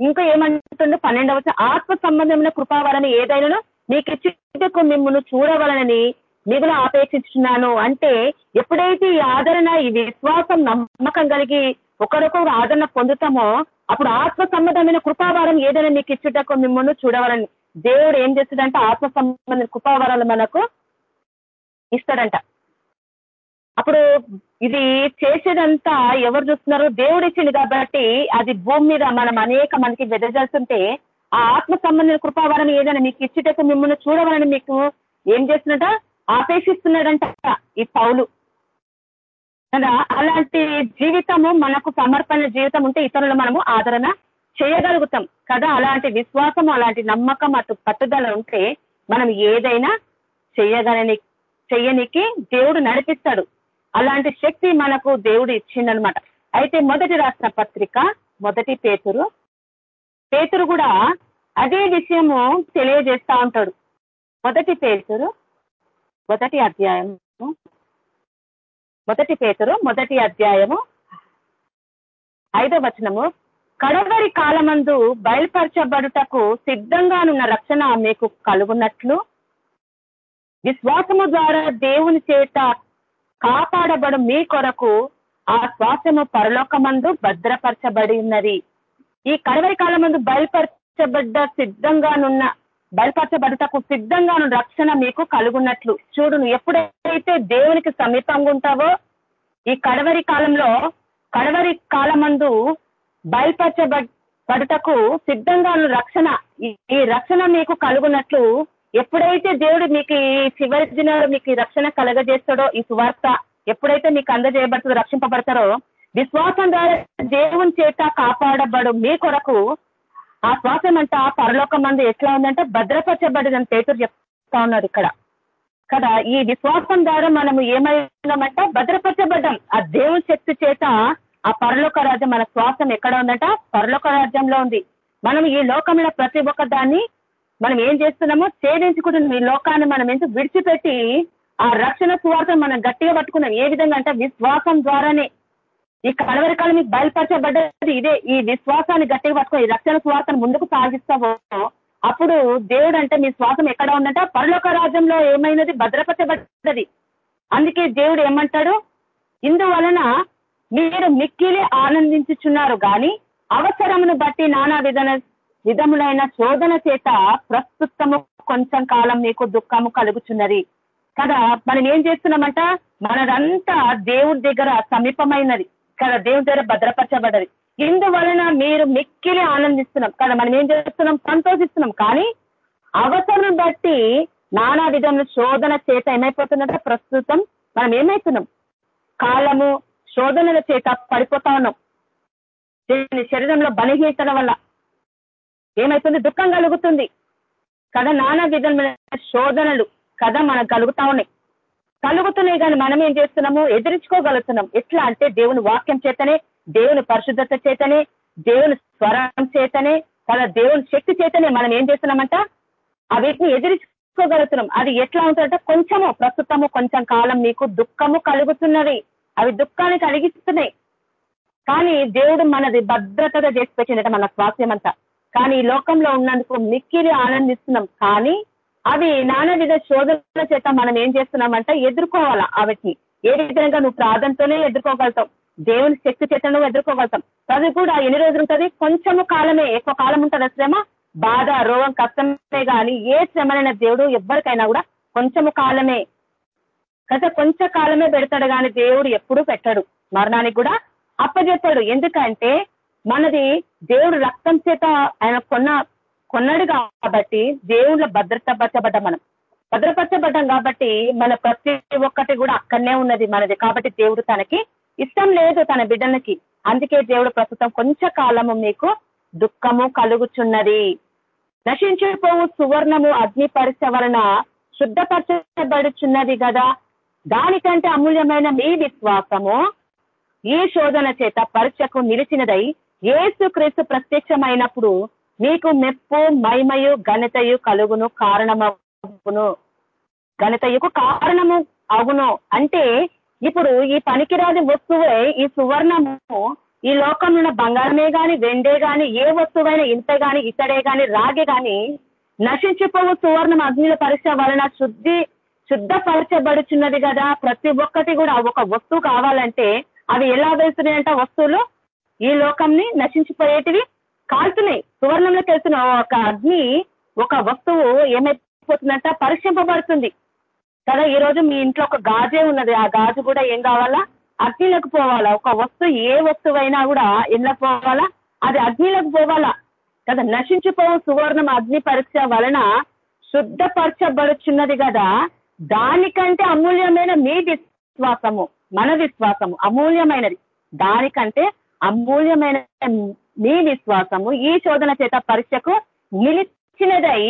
ఇంకా ఏమంటుండో? పన్నెండవ ఆత్మ సంబంధమైన కృపావలని ఏదైనా నీకు ఇచ్చేందుకు మిమ్మల్ని చూడవలనని మిగులు ఆపేక్షించున్నాను అంటే ఎప్పుడైతే ఈ ఆదరణ ఈ విశ్వాసం నమ్మకం కలిగి ఒకరొకరు ఆదరణ పొందుతామో అప్పుడు ఆత్మ సంబంధమైన కృపావారం ఏదైనా మీకు ఇచ్చుటకు మిమ్మల్ని చూడవాలని దేవుడు ఏం చేస్తాడంటే ఆత్మ సంబంధమైన కృపావరాలు మనకు ఇస్తాడంట. అప్పుడు ఇది చేసేదంతా ఎవరు చూస్తున్నారు దేవుడు ఇచ్చింది కాబట్టి అది భూమి మీద మనం అనేక మనకి వెదజల్తుంటే ఆ ఆత్మ సంబంధించిన కృపావరం ఏదైనా మీకు ఇచ్చేటప్పుడు మిమ్మల్ని చూడవాలని మీకు ఏం చేస్తున్నట ఆపేక్షిస్తున్నాడంట ఈ పౌలు. కదా అలాంటి జీవితము మనకు సమర్పణ జీవితం ఉంటే ఇతరులు మనము ఆదరణ చేయగలుగుతాం కదా? అలాంటి విశ్వాసం అలాంటి నమ్మకం అటు పట్టుదల ఉంటే మనం ఏదైనా చేయగలని చెయ్యనికి దేవుడు నడిపిస్తాడు. అలాంటి శక్తి మనకు దేవుడు ఇచ్చిందనమాట అయితే మొదటి రాసిన పత్రిక మొదటి పేతురు. పేతురు కూడా అదే విషయము తెలియజేస్తా ఉంటాడు. మొదటి పేతురు మొదటి అధ్యాయము. మొదటి పేతురు మొదటి అధ్యాయము. ఐదో వచనము. కడవరి కాలమందు బయలుపరచబడుటకు సిద్ధంగానున్న రక్షణ మీకు కలుగునట్లు? విశ్వాసము ద్వారా దేవుని చేత కాపాడబడు మీ కొరకు ఆ శ్వాసము పరలోకమందు భద్రపరచబడి ఉన్నది ఈ కడవరి కాలమందు బయలుపరచబడ్డ సిద్ధంగానున్న బయలుపరచబడుటకు సిద్ధంగాను రక్షణ మీకు కలుగున్నట్లు చూడును ఎప్పుడైతే దేవునికి సమీపంగా ఉంటావో ఈ కడవరి కాలంలో కడవరి కాలమందు బయల్పరచబడుటకు సిద్ధంగా ఉన్న రక్షణ. ఈ రక్షణ మీకు కలుగునట్లు ఎప్పుడైతే దేవుడు మీకు ఈ చివరి దినాలు మీకు ఈ రక్షణ కలగజేస్తాడో ఈ సువార్త ఎప్పుడైతే మీకు అందజేయబడుతుందో రక్షింపబడతారో విశ్వాసం ద్వారా దేవుని చేత కాపాడబడు మీ కొరకు ఆ శ్వాసం అంట పరలోకం మంది ఎట్లా ఉందంటే భద్రపరచబడిందని పేతురు చెప్తా ఉన్నారు ఇక్కడ. కదా ఈ విశ్వాసం ద్వారా మనము ఏమైనామంట భద్రపరచబడ్డాం. ఆ దేవుని శక్తి చేత ఆ పరలోక రాజ్యం మన శ్వాసం ఎక్కడ ఉందట? పరలోక రాజ్యంలో ఉంది. మనం ఈ లోకంలో ప్రతి ఒక్క దాన్ని మనం ఏం చేస్తున్నామో ఛేదించుకుంటున్నాం. ఈ లోకాన్ని మనం ఎందుకు విడిచిపెట్టి ఆ రక్షణ స్వార్థం మనం గట్టిగా పట్టుకున్నాం? ఏ విధంగా అంటే విశ్వాసం ద్వారానే. ఈ కలవరి కాలం మీకు బయలుపరచబడ్డది ఇదే. ఈ విశ్వాసాన్ని గట్టిగా పట్టుకుని ఈ రక్షణ స్వార్థను ముందుకు సాగిస్తామో అప్పుడు దేవుడు అంటే మీ శ్వాసం ఎక్కడ ఉందంట? పరలోక రాజ్యంలో ఏమైనది? భద్రపరచబడ్డది. అందుకే దేవుడు ఏమంటాడు? ఇందువలన మీరు మిక్కిలి ఆనందించుచున్నారు కానీ అవసరమును బట్టి నానా విధన విధములైన శోధన చేత ప్రస్తుతము కొంచెం కాలం మీకు దుఃఖము కలుగుచున్నది. కదా మనం ఏం చేస్తున్నామంట? మనదంతా దేవుడి దగ్గర సమీపమైనది. కదా దేవుడి దగ్గర భద్రపరచబడ్డది. ఇందువలన మీరు మిక్కిలి ఆనందిస్తున్నాం. కదా మనం ఏం చేస్తున్నాం? సంతోషిస్తున్నాం. కానీ అవసరం బట్టి నానా విధముల శోధన చేత ఏమైపోతున్నట ప్రస్తుతం మనం ఏమైతున్నాం? కాలము శోధనల చేత పడిపోతా ఉన్నాం. శరీరంలో బలహీనతల వల్ల ఏమైతుంది? దుఃఖం కలుగుతుంది. కదా నానా విధమైన శోధనలు కదా మనకు కలుగుతా ఉన్నాయి. కలుగుతున్నాయి కానీ మనం ఏం చేస్తున్నాము? ఎదిరించుకోగలుగుతున్నాం. ఎట్లా అంటే దేవుని వాక్యం చేతనే దేవుని పరిశుద్ధత చేతనే దేవుని స్వరం చేతనే కదా దేవుని శక్తి చేతనే మనం ఏం చేస్తున్నామంట? ఆ వీటిని ఎదిరించుకోగలుగుతున్నాం. అది ఎట్లా ఉంటుందంటే కొంచెము ప్రస్తుతము కొంచెం కాలం మీకు దుఃఖము కలుగుతున్నది. అవి దుఃఖాన్ని కలిగిస్తున్నాయి. కానీ దేవుడు మనది భద్రతగా చేసి పెట్టిందట మన స్వాస్థ్యం అంతా కానీ ఈ లోకంలో ఉన్నందుకు మిక్కిలి ఆనందిస్తున్నాం. కానీ అవి నానా విధ శోధన చేత మనం ఏం చేస్తున్నామంటే ఎదుర్కోవాలా వాటిని ఏ విధంగా నువ్వు ప్రార్థనతోనే ఎదుర్కోగలుగుతావు? దేవుని శక్తి చేత నువ్వు ఎదుర్కోగలుగుతాం అది కూడా ఎన్ని రోజులు ఉంటుంది? కొంచెము కాలమే. ఎక్కువ కాలం ఉంటుంది శ్రమ? బాధ రోగం కష్టమే కానీ ఏ శ్రమనైనా దేవుడు ఎవరికైనా కూడా కొంచెము కాలమే. గత కొంచెం కాలమే పెడతాడు కానీ దేవుడు ఎప్పుడూ పెట్టాడు. మరణానికి కూడా అప్పజెప్పాడు. ఎందుకంటే మనది దేవుడు రక్తం చేత ఆయన కొన్న కొన్నాడు కాబట్టి దేవుళ్ళ భద్రతపరచబడ్డ మనం భద్రపరచబడ్డం కాబట్టి మన ప్రతి ఒక్కటి కూడా అక్కడనే ఉన్నది మనది. కాబట్టి దేవుడు తనకి ఇష్టం లేదు తన బిడ్డలకి. అందుకే దేవుడు ప్రస్తుతం కొంచెం కాలము మీకు దుఃఖము కలుగుచున్నది. నశించిపోవు సువర్ణము అగ్ని పరీక్ష వలన శుద్ధపరచబడుచున్నది కదా. దానికంటే అమూల్యమైన మీ విశ్వాసము ఈ శోధన చేత పరీక్షకు నిలిచినదై ఏసు క్రీస్తు ప్రత్యక్షమైనప్పుడు మీకు మెప్పు మైమయు ఘనతయు కలుగును కారణమవును ఘనతయుకు కారణము అవును అంటే ఇప్పుడు ఈ పనికిరాని వస్తువే ఈ సువర్ణము ఈ లోకంలో ఉన్న బంగారమే గాని వెండే గాని ఏ వస్తువైనా ఇంత గాని ఇతడే గాని రాగే గాని నశించిపోవు సువర్ణం అగ్నిల పరీక్ష వలన శుద్ధి శుద్ధపరచబడుచున్నది కదా. ప్రతి ఒక్కటి కూడా ఒక వస్తువు కావాలంటే అవి ఎలా వెళ్తున్నాయంట వస్తువులు? ఈ లోకంని నశించిపోయేటివి కాల్తున్నాయి. సువర్ణంలోకి వెళ్తున్న ఒక అగ్ని ఒక వస్తువు ఏమైపోతుందంట? పరీక్షింపబడుతుంది. కదా ఈ రోజు మీ ఇంట్లో ఒక గాజే ఉన్నది. ఆ గాజు కూడా ఏం కావాలా? అగ్నిలోకి పోవాలా? ఒక వస్తువు ఏ వస్తువు అయినా కూడా ఎందులోకి పోవాలా? అది అగ్నిలోకి పోవాలా? కదా నశించిపోవు సువర్ణం అగ్ని పరీక్ష వలన శుద్ధపరచబడుచున్నది కదా. దానికంటే అమూల్యమైన మీ విశ్వాసము మన విశ్వాసము అమూల్యమైనది. దానికంటే అమూల్యమైన మీ విశ్వాసము ఈ శోధన చేత పరీక్షకు నిలిచినదై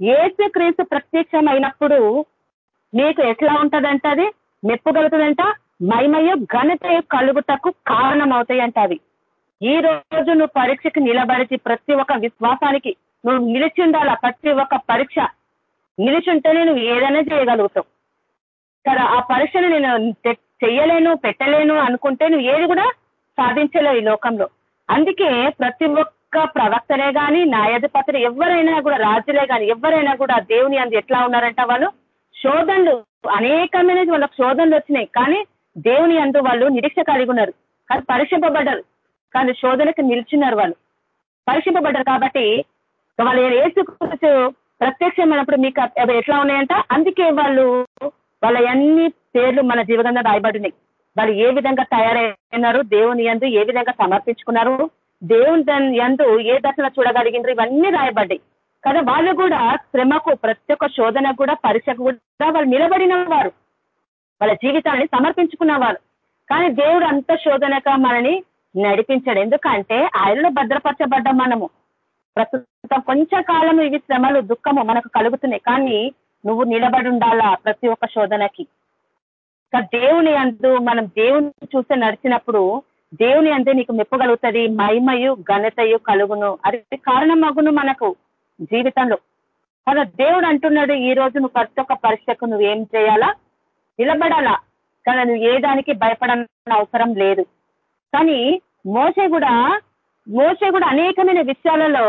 ఏసు క్రీస్తు ప్రత్యక్షమైనప్పుడు మీకు ఎట్లా ఉంటదంట అది? మెప్పుగలుగుతుందంట మైమయ్య ఘనత కలుగుటకు కారణమవుతాయంట అవి ఈ రోజు నువ్వు పరీక్షకు నిలబడిచి ప్రతి ఒక్క విశ్వాసానికి నువ్వు నిలిచి ఉండాలా? ప్రతి ఒక్క పరీక్ష నిలిచి నువ్వు ఏదైనా చేయగలుగుతావు. కదా ఆ పరీక్షను నేను చెయ్యలేను పెట్టలేను అనుకుంటే నువ్వు ఏది కూడా సాధించలేవు ఈ లోకంలో. అందుకే ప్రతి ఒక్క ప్రవక్తనే కానీ న్యాయాధిపతులు ఎవరైనా కూడా రాజులే కానీ ఎవరైనా కూడా దేవుని అందు ఎట్లా ఉన్నారంట వాళ్ళు? శోధనలు అనేకమైన వాళ్ళకి శోధనలు వచ్చినాయి. కానీ దేవుని అందు వాళ్ళు నిరీక్ష కలిగి ఉన్నారు. కానీ పరీక్షింపబడ్డారు. కానీ శోధనకు నిలిచినారు వాళ్ళు. పరీక్షింపబడ్డారు కాబట్టి వాళ్ళు ఏసు ప్రత్యక్షమైనప్పుడు మీకు అవి ఎట్లా ఉన్నాయంట? అందుకే వాళ్ళు వాళ్ళ అన్ని పేర్లు మన జీవనంగా రాయబడినాయి వాళ్ళు ఏ విధంగా తయారైనారు? దేవుని ఎందు ఏ విధంగా సమర్పించుకున్నారు? దేవుని ఎందు ఏ దశన చూడగలిగినారు? ఇవన్నీ రాయబడ్డాయి. కదా వాళ్ళు కూడా శ్రమకు ప్రతి ఒక్క శోధన కూడా పరీక్షకు కూడా వాళ్ళు నిలబడిన వారు వాళ్ళ జీవితాన్ని సమర్పించుకున్నవారు. కానీ దేవుడు అంత శోధనక మనని నడిపించాడు. ఎందుకంటే ఆయనలో భద్రపరచబడ్డం మనము. ప్రస్తుతం కొంచెం కాలం ఇవి శ్రమలు దుఃఖము మనకు కలుగుతున్నాయి. కానీ నువ్వు నిలబడి ఉండాలా ప్రతి ఒక్క శోధనకి? దేవుని అందు మనం దేవుని చూస్తే నడిచినప్పుడు దేవుని అంతే నీకు మెప్పగలుగుతుంది మహిమయు ఘనతయు కలుగును. అది కారణమగును మనకు జీవితంలో. కదా దేవుడు అంటున్నాడు ఈ రోజు నువ్వు ప్రతి ఒక్క పరీక్షకు నువ్వేం చేయాలా? నిలబడాలా? కానీ నువ్వు ఏ దానికి భయపడాల్సిన అవసరం లేదు. కానీ మోసే కూడా మోసే కూడా అనేకమైన విషయాలలో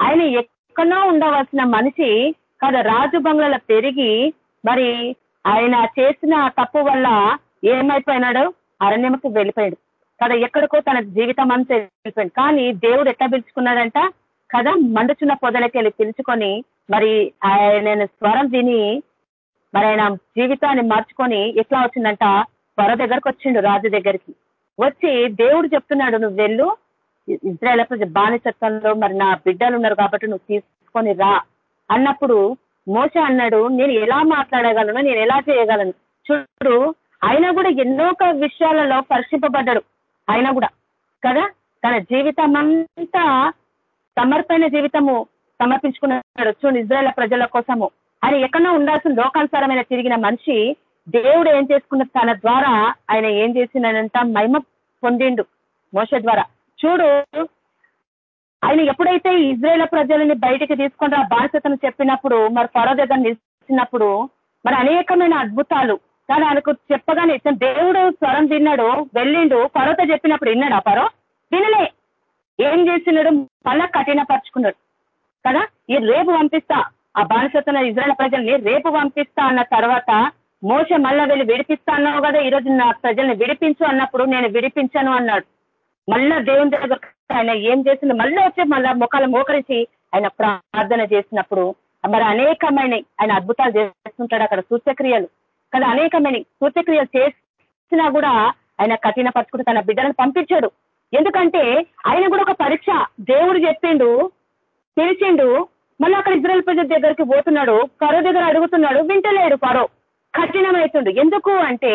ఆయన ఎక్కడో ఉండవలసిన మనిషి కదా రాజు బంగ్లాల పెరిగి మరి ఆయన చేసిన తప్పు వల్ల ఏమైపోయినాడు? అరణ్యమకి వెళ్ళిపోయాడు. కదా ఎక్కడికో తన జీవితం అంతా వెళ్ళిపోయాడు. కానీ దేవుడు ఎట్లా పిలుచుకున్నాడంట? కదా మండుచున్న పొదలకి వెళ్ళి పిలుచుకొని మరి ఆయన స్వరం విని మరి ఆయన జీవితాన్ని మార్చుకొని ఎట్లా వచ్చిందంట? త్వర దగ్గరకు వచ్చిండు రాజు దగ్గరికి. వచ్చి దేవుడు చెప్తున్నాడు నువ్వు వెళ్ళు ఇజ్రాయల్ బానిసత్వంలో మరి నా బిడ్డలు ఉన్నారు కాబట్టి నువ్వు తీసుకొని రా అన్నప్పుడు మోస అన్నాడు నేను ఎలా మాట్లాడగలను? నేను ఎలా చేయగలను? చూడు ఆయన కూడా ఎన్నో విషయాలలో పరీక్షింపబడ్డాడు. ఆయన కూడా కదా? తన జీవితం అంతా సమర్పణ జీవితము సమర్పించుకున్నాడు. చూడు ఇజ్రాయల్ ప్రజల కోసము. ఆయన ఎక్కడో ఉండాల్సిన లోకానుసారమైన తిరిగిన మనిషి దేవుడు ఏం చేసుకున్న తన ద్వారా ఆయన ఏం చేసిందనంట మహిమ పొందిండు మోస ద్వారా. చూడు ఆయన ఎప్పుడైతే ఇజ్రాయేల్ ప్రజలని బయటికి తీసుకుని ఆ బానిసతను చెప్పినప్పుడు మరి పొర దగ్గర నిలిచినప్పుడు మరి అనేకమైన అద్భుతాలు. కానీ ఆయనకు చెప్పగానే దేవుడు స్వరం తిన్నాడు వెళ్ళిండు పరోతో చెప్పినప్పుడు విన్నాడు ఆ పరో వినలే. ఏం చేసినాడు మళ్ళా కఠినపరుచుకున్నాడు. కదా? ఈ రేపు పంపిస్తా. ఆ బానిసతను ఇజ్రాయల్ ప్రజల్ని రేపు పంపిస్తా అన్న తర్వాత మోస మళ్ళా వెళ్ళి విడిపిస్తా అన్నావు కదా ఈరోజు నా ప్రజల్ని విడిపించు అన్నప్పుడు నేను విడిపించాను అన్నాడు. మళ్ళా దేవుని దగ్గర ఆయన ఏం చేసింది మళ్ళీ వచ్చి మళ్ళా ముఖాలు మోకరించి ఆయన ప్రార్థన చేసినప్పుడు మరి అనేకమైన ఆయన అద్భుతాలు చేస్తుంటాడు అక్కడ సూచ్యక్రియలు కదా అనేకమైన సూచ్యక్రియలు చేసినా కూడా ఆయన కఠినపరుచుకుంటూ తన బిడ్డలను పంపించాడు. ఎందుకంటే ఆయన కూడా ఒక పరీక్ష దేవుడు చెప్పిండు పిలిచిండు మళ్ళీ అక్కడ ఇజ్రాయల్ ప్రజల దగ్గరికి పోతున్నాడు పరో దగ్గర అడుగుతున్నాడు వింటలేడు పరో కఠినమవుతుండు. ఎందుకు అంటే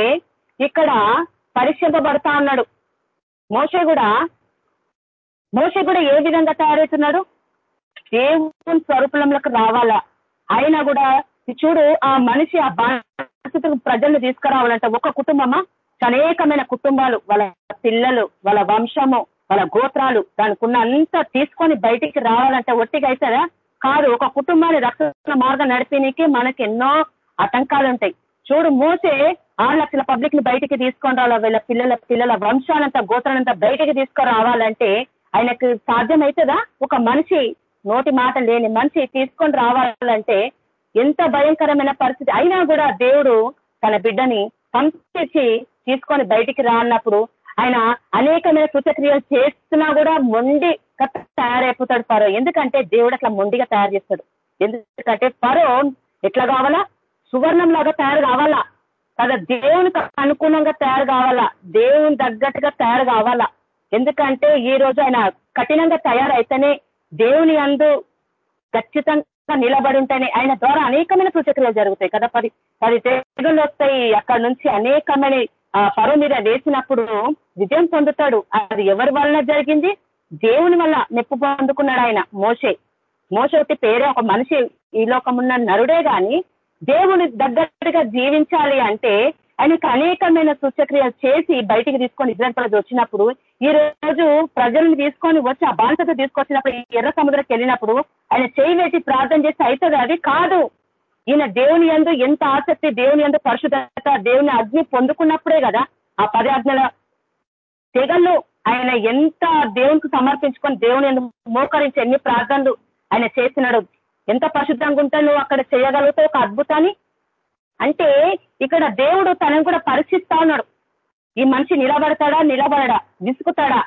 ఇక్కడ పరీక్షింపబడతా ఉన్నాడు మోసే కూడా? మోసే కూడా ఏ విధంగా తయారవుతున్నాడు? దేవుని స్వరూపంలోకి రావాలా? అయినా కూడా చూడు ఆ మనిషి ఆ బాధ్యతకు ప్రజల్ని తీసుకురావాలంట. ఒక కుటుంబమా? అనేకమైన కుటుంబాలు వాళ్ళ పిల్లలు వాళ్ళ వంశము వాళ్ళ గోత్రాలు దానికి ఉన్న అంతా తీసుకొని బయటికి రావాలంటే. ఒట్టిగా అవుతారా కాదు ఒక కుటుంబాన్ని రక్షణ మార్గం నడిపినీకి మనకి ఎన్నో ఆటంకాలు ఉంటాయి చూడు మోసే ఆరు లక్షల పబ్లిక్ని బయటికి తీసుకొని రావాలి? వీళ్ళ పిల్లల పిల్లల వంశాలంతా గోత్రాలంతా బయటికి తీసుకురావాలంటే ఆయనకు సాధ్యమవుతుందా ఒక మనిషి నోటి మాట లేని మనిషి తీసుకొని రావాలంటే ఎంత భయంకరమైన పరిస్థితి. అయినా కూడా దేవుడు తన బిడ్డని పంపించి తీసుకొని బయటికి రానప్పుడు ఆయన అనేకమైన కృతక్రియలు చేస్తున్నా కూడా మొండి తయారైపోతాడు పరో ఎందుకంటే దేవుడు అట్లా మొండిగా తయారు చేస్తాడు. ఎందుకంటే పరో ఎట్లా కావాలా? సువర్ణం లాగా తయారు కావాలా? కదా దేవునికి అనుకూలంగా తయారు కావాలా? దేవుని తగ్గట్టుగా తయారు కావాలా? ఎందుకంటే ఈ రోజు ఆయన కఠినంగా తయారైతేనే దేవుని అందు ఖచ్చితంగా నిలబడి ఉంటేనే ఆయన ద్వారా అనేకమైన సూచక్రియలు జరుగుతాయి కదా. పది పది తెగులు వస్తాయి. అక్కడ నుంచి అనేకమైన ఆ మీద వేసినప్పుడు విజయం పొందుతాడు. అది ఎవరి వలన జరిగింది? దేవుని వల్ల మెప్పు పొందుకున్నాడు ఆయన మోసే మోస పేరే ఒక మనిషి ఈ లోకమున్న నరుడే గాని దేవుని దగ్గరగా జీవించాలి అంటే ఆయనకు అనేకమైన సూచక్రియలు చేసి బయటికి తీసుకొని ఇజ్రాయల్ ప్రజలు వచ్చినప్పుడు ఈ రోజు ప్రజలను తీసుకొని వచ్చి ఆ బాధ్యత తీసుకొచ్చినప్పుడు ఈ ఎర్ర సముద్రకి వెళ్ళినప్పుడు ఆయన చేయి వేసి ప్రార్థన చేసి అవుతుంది? అది కాదు. ఈయన దేవుని ఎందు ఎంత ఆసక్తి దేవుని ఎందు పరిశుద్ధత దేవుని అగ్ని పొందుకున్నప్పుడే కదా ఆ పదాజ్ఞల తెగళ్ళు ఆయన ఎంత దేవునికి సమర్పించుకొని దేవుని ఎందు మోకరించి ఎన్ని ప్రార్థనలు ఆయన చేసినాడు ఎంత పరిశుద్ధంగా ఉంటా నువ్వు అక్కడ చేయగలుగుతావు ఒక అద్భుతాన్ని? అంటే ఇక్కడ దేవుడు తనను కూడా పరీక్షిస్తా ఉన్నాడు. ఈ మనిషి నిలబడతాడా నిలబడడా విసుకుతాడా?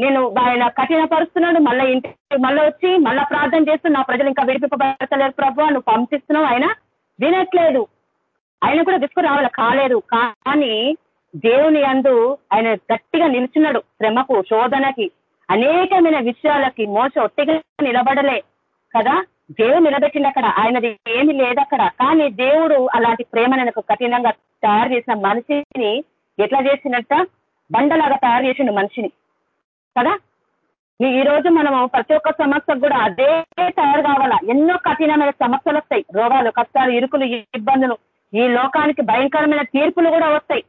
నేను ఆయన కఠినపరుస్తున్నాడు మళ్ళీ ఇంటి మళ్ళీ వచ్చి మళ్ళా ప్రార్థన చేస్తూ నా ప్రజలు ఇంకా విడిపింపబడతలేరు ప్రభు నువ్వు పంపిస్తున్నావు ఆయన? వినట్లేదు. ఆయన కూడా విసుకు రావాలి కాలేదు. కానీ దేవుని అందు ఆయన గట్టిగా నిల్చున్నాడు శ్రమకు శోధనకి అనేకమైన విషయాలకి మోస ఒట్టిగా నిలబడలే కదా? దేవుడు నిలబెట్టింది అక్కడ. ఆయనది ఏమి లేదు అక్కడ. కానీ దేవుడు అలాంటి ప్రేమను కఠినంగా తయారు చేసిన మనిషిని ఎట్లా చేసినట్ట బండలాగా తయారు చేసిండు మనిషిని. కదా? ఈ రోజు మనము ప్రతి ఒక్క సమస్యకు కూడా అదే తయారు కావాలా? ఎన్నో కఠినమైన సమస్యలు వస్తాయి. రోగాలు కష్టాలు ఇరుకులు ఇబ్బందులు. ఈ లోకానికి భయంకరమైన తీర్పులు కూడా వస్తాయి.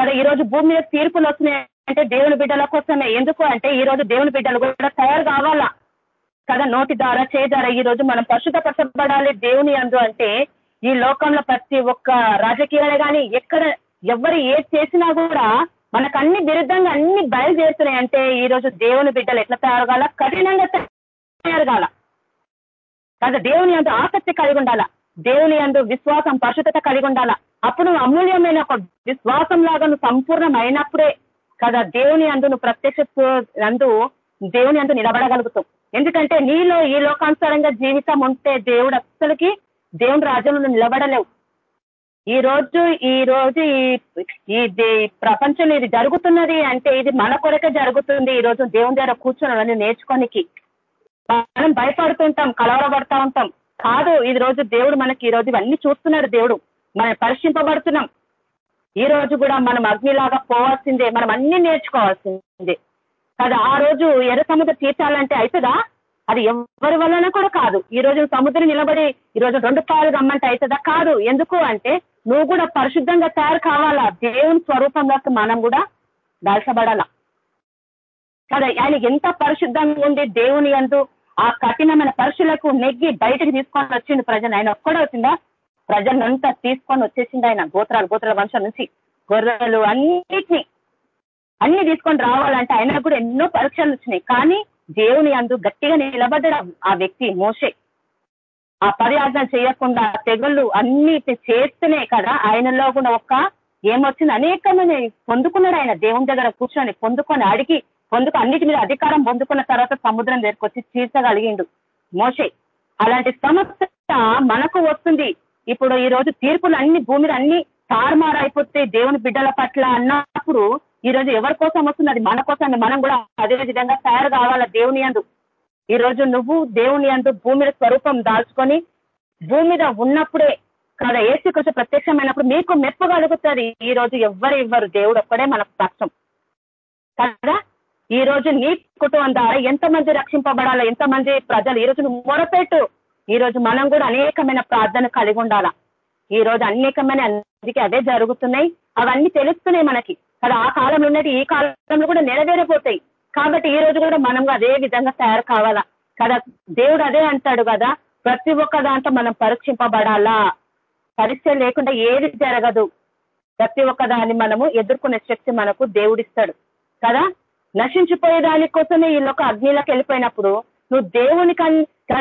కదా ఈ రోజు భూమి మీద తీర్పులు వస్తున్నాయి అంటే దేవుని బిడ్డల కోసమే. ఎందుకు అంటే ఈ రోజు దేవుని బిడ్డలు కూడా తయారు కావాలా? కదా నోటి ద్వారా చేదారా ఈ రోజు మనం పరిశుద్ధపరచబడాలి దేవుని అందు అంటే ఈ లోకంలో ప్రతి ఒక్క రాజకీయాలే కానీ ఎక్కడ ఎవరు ఏది చేసినా కూడా మనకు అన్ని విరుద్ధంగా అన్ని బయలుదేరుతున్నాయి అంటే ఈ రోజు దేవుని బిడ్డలు ఎట్లా తయారు కాల కఠినంగా తయారు కాల కదా దేవుని అందు ఆసక్తి కలిగి ఉండాల? దేవుని అందు విశ్వాసం పరిశుద్ధత కలిగి ఉండాల? అప్పుడు అమూల్యమైన ఒక విశ్వాసం లాగా నువ్వు సంపూర్ణమైనప్పుడే కదా దేవుని అందు నువ్వు ప్రత్యక్ష అందు దేవుని అందు నిలబడగలుగుతావు. ఎందుకంటే నీలో ఈ లోకానుసారంగా జీవితం ఉంటే దేవుడు అసలుకి దేవుని రాజ్యంలో నిలబడలేవు. ఈ రోజు ఈ రోజు ఈ ప్రపంచంలో ఇది జరుగుతున్నది అంటే ఇది మన కొరకే జరుగుతుంది. ఈ రోజు దేవుని దగ్గర కూర్చొని నేర్చుకోనికి మనం భయపడుతుంటాం కలవరపడతా ఉంటాం. కాదు ఈ రోజు దేవుడు మనకి ఈ రోజు ఇవన్నీ చూస్తున్నాడు దేవుడు. మనం పరీక్షింపబడుతున్నాం ఈ రోజు కూడా మనం అగ్నిలాగా పోవాల్సిందే. మనం అన్ని నేర్చుకోవాల్సిందే. కదా ఆ రోజు ఎర్ర సముద్రం తీర్చాలంటే అవుతుందా అది ఎవరి వలన కూడా కాదు. ఈ రోజు సముద్రం నిలబడి ఈ రోజు రెండు పాలు రమ్మంటే అవుతుందా కాదు. ఎందుకు అంటే నువ్వు కూడా పరిశుద్ధంగా తయారు కావాలా? దేవుని స్వరూపంలోకి మనం కూడా దాల్చబడాలా? కదా ఆయన ఎంత పరిశుద్ధంగా ఉంది దేవుని అందు ఆ కఠినమైన పరుషులకు నెగ్గి బయటకు తీసుకొని వచ్చింది ప్రజలు. ఆయన ఒక్కడే వచ్చిందా ప్రజలంతా తీసుకొని వచ్చేసింది ఆయన. గోత్రాలు గోత్రాల వంశం నుంచి. గొర్రెలు అన్నిటినీ అన్ని తీసుకొని రావాలంటే ఆయన కూడా ఎన్నో పరీక్షలు వచ్చినాయి. కానీ దేవుని అందు గట్టిగా నిలబడ్డాడు ఆ వ్యక్తి మోసే ఆ పర్యాటన చేయకుండా తెగుళ్ళు అన్ని చేస్తేనే కదా ఆయనలో కూడా ఒక్క ఏమొచ్చింది? అనేకమైన పొందుకున్నాడు ఆయన దేవుని దగ్గర కూర్చొని పొందుకొని అడిగి పొందుకు అన్నిటి మీద అధికారం పొందుకున్న తర్వాత సముద్రం దగ్గరకు వచ్చి తీర్చగలిగిండు మోసే అలాంటి సమస్య మనకు వస్తుంది. ఇప్పుడు ఈ రోజు తీర్పులు అన్ని భూమిలో అన్ని తారుమారైపోతే దేవుని బిడ్డల పట్ల అన్నప్పుడు ఈ రోజు ఎవరి కోసం వస్తున్నది? మన కోసం మనం కూడా అదే విధంగా తయారు కావాలా దేవుని అందు? ఈ రోజు నువ్వు దేవుని అందు భూమి స్వరూపం దాల్చుకొని భూమి మీద ఉన్నప్పుడే కదా ఏసీ కొంచెం ప్రత్యక్షమైనప్పుడు మీకు మెప్పు కలుగుతుంది. ఈ రోజు ఎవ్వరు ఇవ్వరు. దేవుడు ఒక్కడే మనకు సాక్ష్యం. కదా? ఈ రోజు నీ కుటుంబం ద్వారా ఎంతమంది రక్షింపబడాలా? ఎంతమంది ప్రజలు? ఈ రోజు నువ్వు మొరపెట్టు. ఈ రోజు మనం కూడా అనేకమైన ప్రార్థన కలిగి ఉండాలా? ఈ రోజు అనేకమైన అందుకే అదే జరుగుతున్నాయి. అవన్నీ తెలుస్తున్నాయి మనకి. కదా ఆ కాలంలో ఉన్నది ఈ కాలంలో కూడా నెరవేరపోతాయి కాబట్టి ఈ రోజు కూడా మనం అదే విధంగా తయారు కావాలా? కదా దేవుడు అదే అంటాడు కదా ప్రతి ఒక్క దాంట్లో మనం పరీక్షింపబడాలా? పరీక్ష లేకుండా ఏది జరగదు. ప్రతి ఒక్క దాన్ని మనము ఎదుర్కొనే శక్తి మనకు దేవుడిస్తాడు. కదా నశించిపోయే దానికోసమే ఈ లోక అగ్నిలోకి వెళ్ళిపోయినప్పుడు నువ్వు దేవుని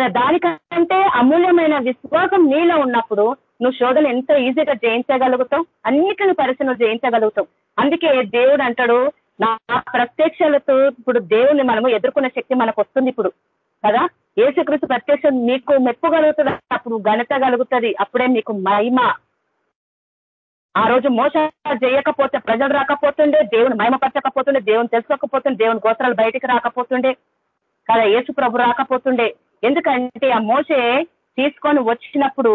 దానికంటే అమూల్యమైన విశ్వాసం నీలో ఉన్నప్పుడు నువ్వు శోధన ఎంత ఈజీగా జయించగలుగుతావు? అన్నిటిని పరిశ్రమలు జయించగలుగుతావు. అందుకే దేవుడు అంటాడు నా ప్రత్యక్షలతో ఇప్పుడు దేవుని మనము ఎదుర్కొనే శక్తి మనకు వస్తుంది ఇప్పుడు కదా? ఏసుకృష్ణ ప్రత్యక్షం మీకు మెప్పుగలుగుతుంది అప్పుడు ఘనత కలుగుతుంది అప్పుడే మీకు మహిమ. ఆ రోజు మోస చేయకపోతే ప్రజలు రాకపోతుండే దేవుని మహిమపరచకపోతుండే దేవుని తెలుసుకోకపోతుండే దేవుని గోత్రాలు బయటికి రాకపోతుండే కదా? యేసు ప్రభు రాకపోతుండే. ఎందుకంటే ఆ మోసే తీసుకొని వచ్చినప్పుడు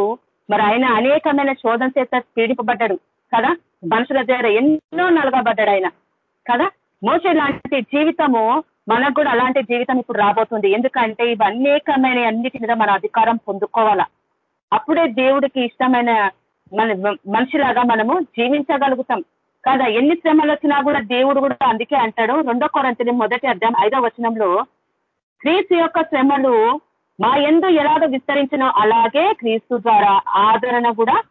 మరి ఆయన అనేకమైన శోధన చేత పీడిపబడ్డాడు కదా? మనుషుల దగ్గర ఎన్నో నలగబడ్డాడు ఆయన. కదా? మోసే లాంటి జీవితము మనకు కూడా అలాంటి జీవితం ఇప్పుడు రాబోతుంది. ఎందుకంటే ఇవి అనేకమైన అన్నిటి మీద మన అధికారం పొందుకోవాలా. అప్పుడే దేవుడికి ఇష్టమైన మన మనిషిలాగా మనము జీవించగలుగుతాం. కదా? ఎన్ని శ్రమలు వచ్చినా కూడా దేవుడు కూడా అందుకే అంటాడు. రెండో కొరంతిని మొదటి అర్థం ఐదో వచనంలో క్రీస్తు యొక్క శ్రమలు మా ఎందు ఎలాగో విస్తరించినో అలాగే క్రీస్తు ద్వారా ఆదరణ కూడా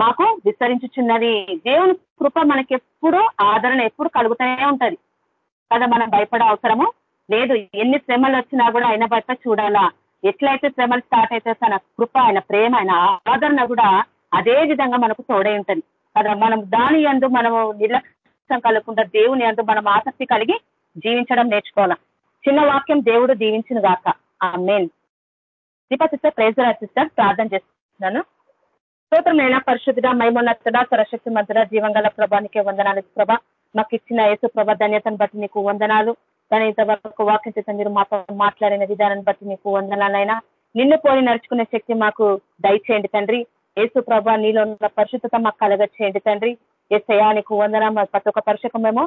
మాకు విస్తరించుచున్నది. దేవుని కృప మనకెప్పుడు ఆదరణ ఎప్పుడు కలుగుతూనే ఉంటది. కదా మనం భయపడే అవసరము? లేదు. ఎన్ని శ్రమలు వచ్చినా కూడా ఆయన బయట చూడాలా? ఎట్లయితే శ్రమలు స్టార్ట్ అయితే తన కృప ఆయన ప్రేమ ఆయన ఆదరణ కూడా అదే విధంగా మనకు తోడై ఉంటుంది. కదా మనం దాని ఎందు మనము నిర్లక్ష్యం కలగకుండా దేవుని ఎందు మనం ఆసక్తి కలిగి జీవించడం నేర్చుకోవాలా? చిన్న వాక్యం దేవుడు దీవించిన గాక ఆ మెయిన్ దీపా సిస్టర్ ప్రేజర్ సిస్టర్ ప్రార్థన చేస్తున్నాను. స్తోత్రమైన? పరిశుద్ధుడ మైమోన్నతుడ సరశక్తి మధుర జీవంగల ప్రభానికి వందనాలు ప్రభ. మాకు ఇచ్చిన యేసు ప్రభ ధన్యతను బట్టి నీకు వందనాలు. దాని ఇంతవరకు వాక్యం చేత మీరు మాతో మాట్లాడిన విధానాన్ని బట్టి నీకు వందనాలైనా. నిన్ను పోయి నడుచుకునే శక్తి మాకు దయచేయండి తండ్రి. యేసు ప్రభ నీలో ఉన్న పరిశుద్ధత మాకు కలగచ్చేయండి తండ్రి. ఏసయా నీకు వందన ప్రతి ఒక్క పరిశుభ్రం మేము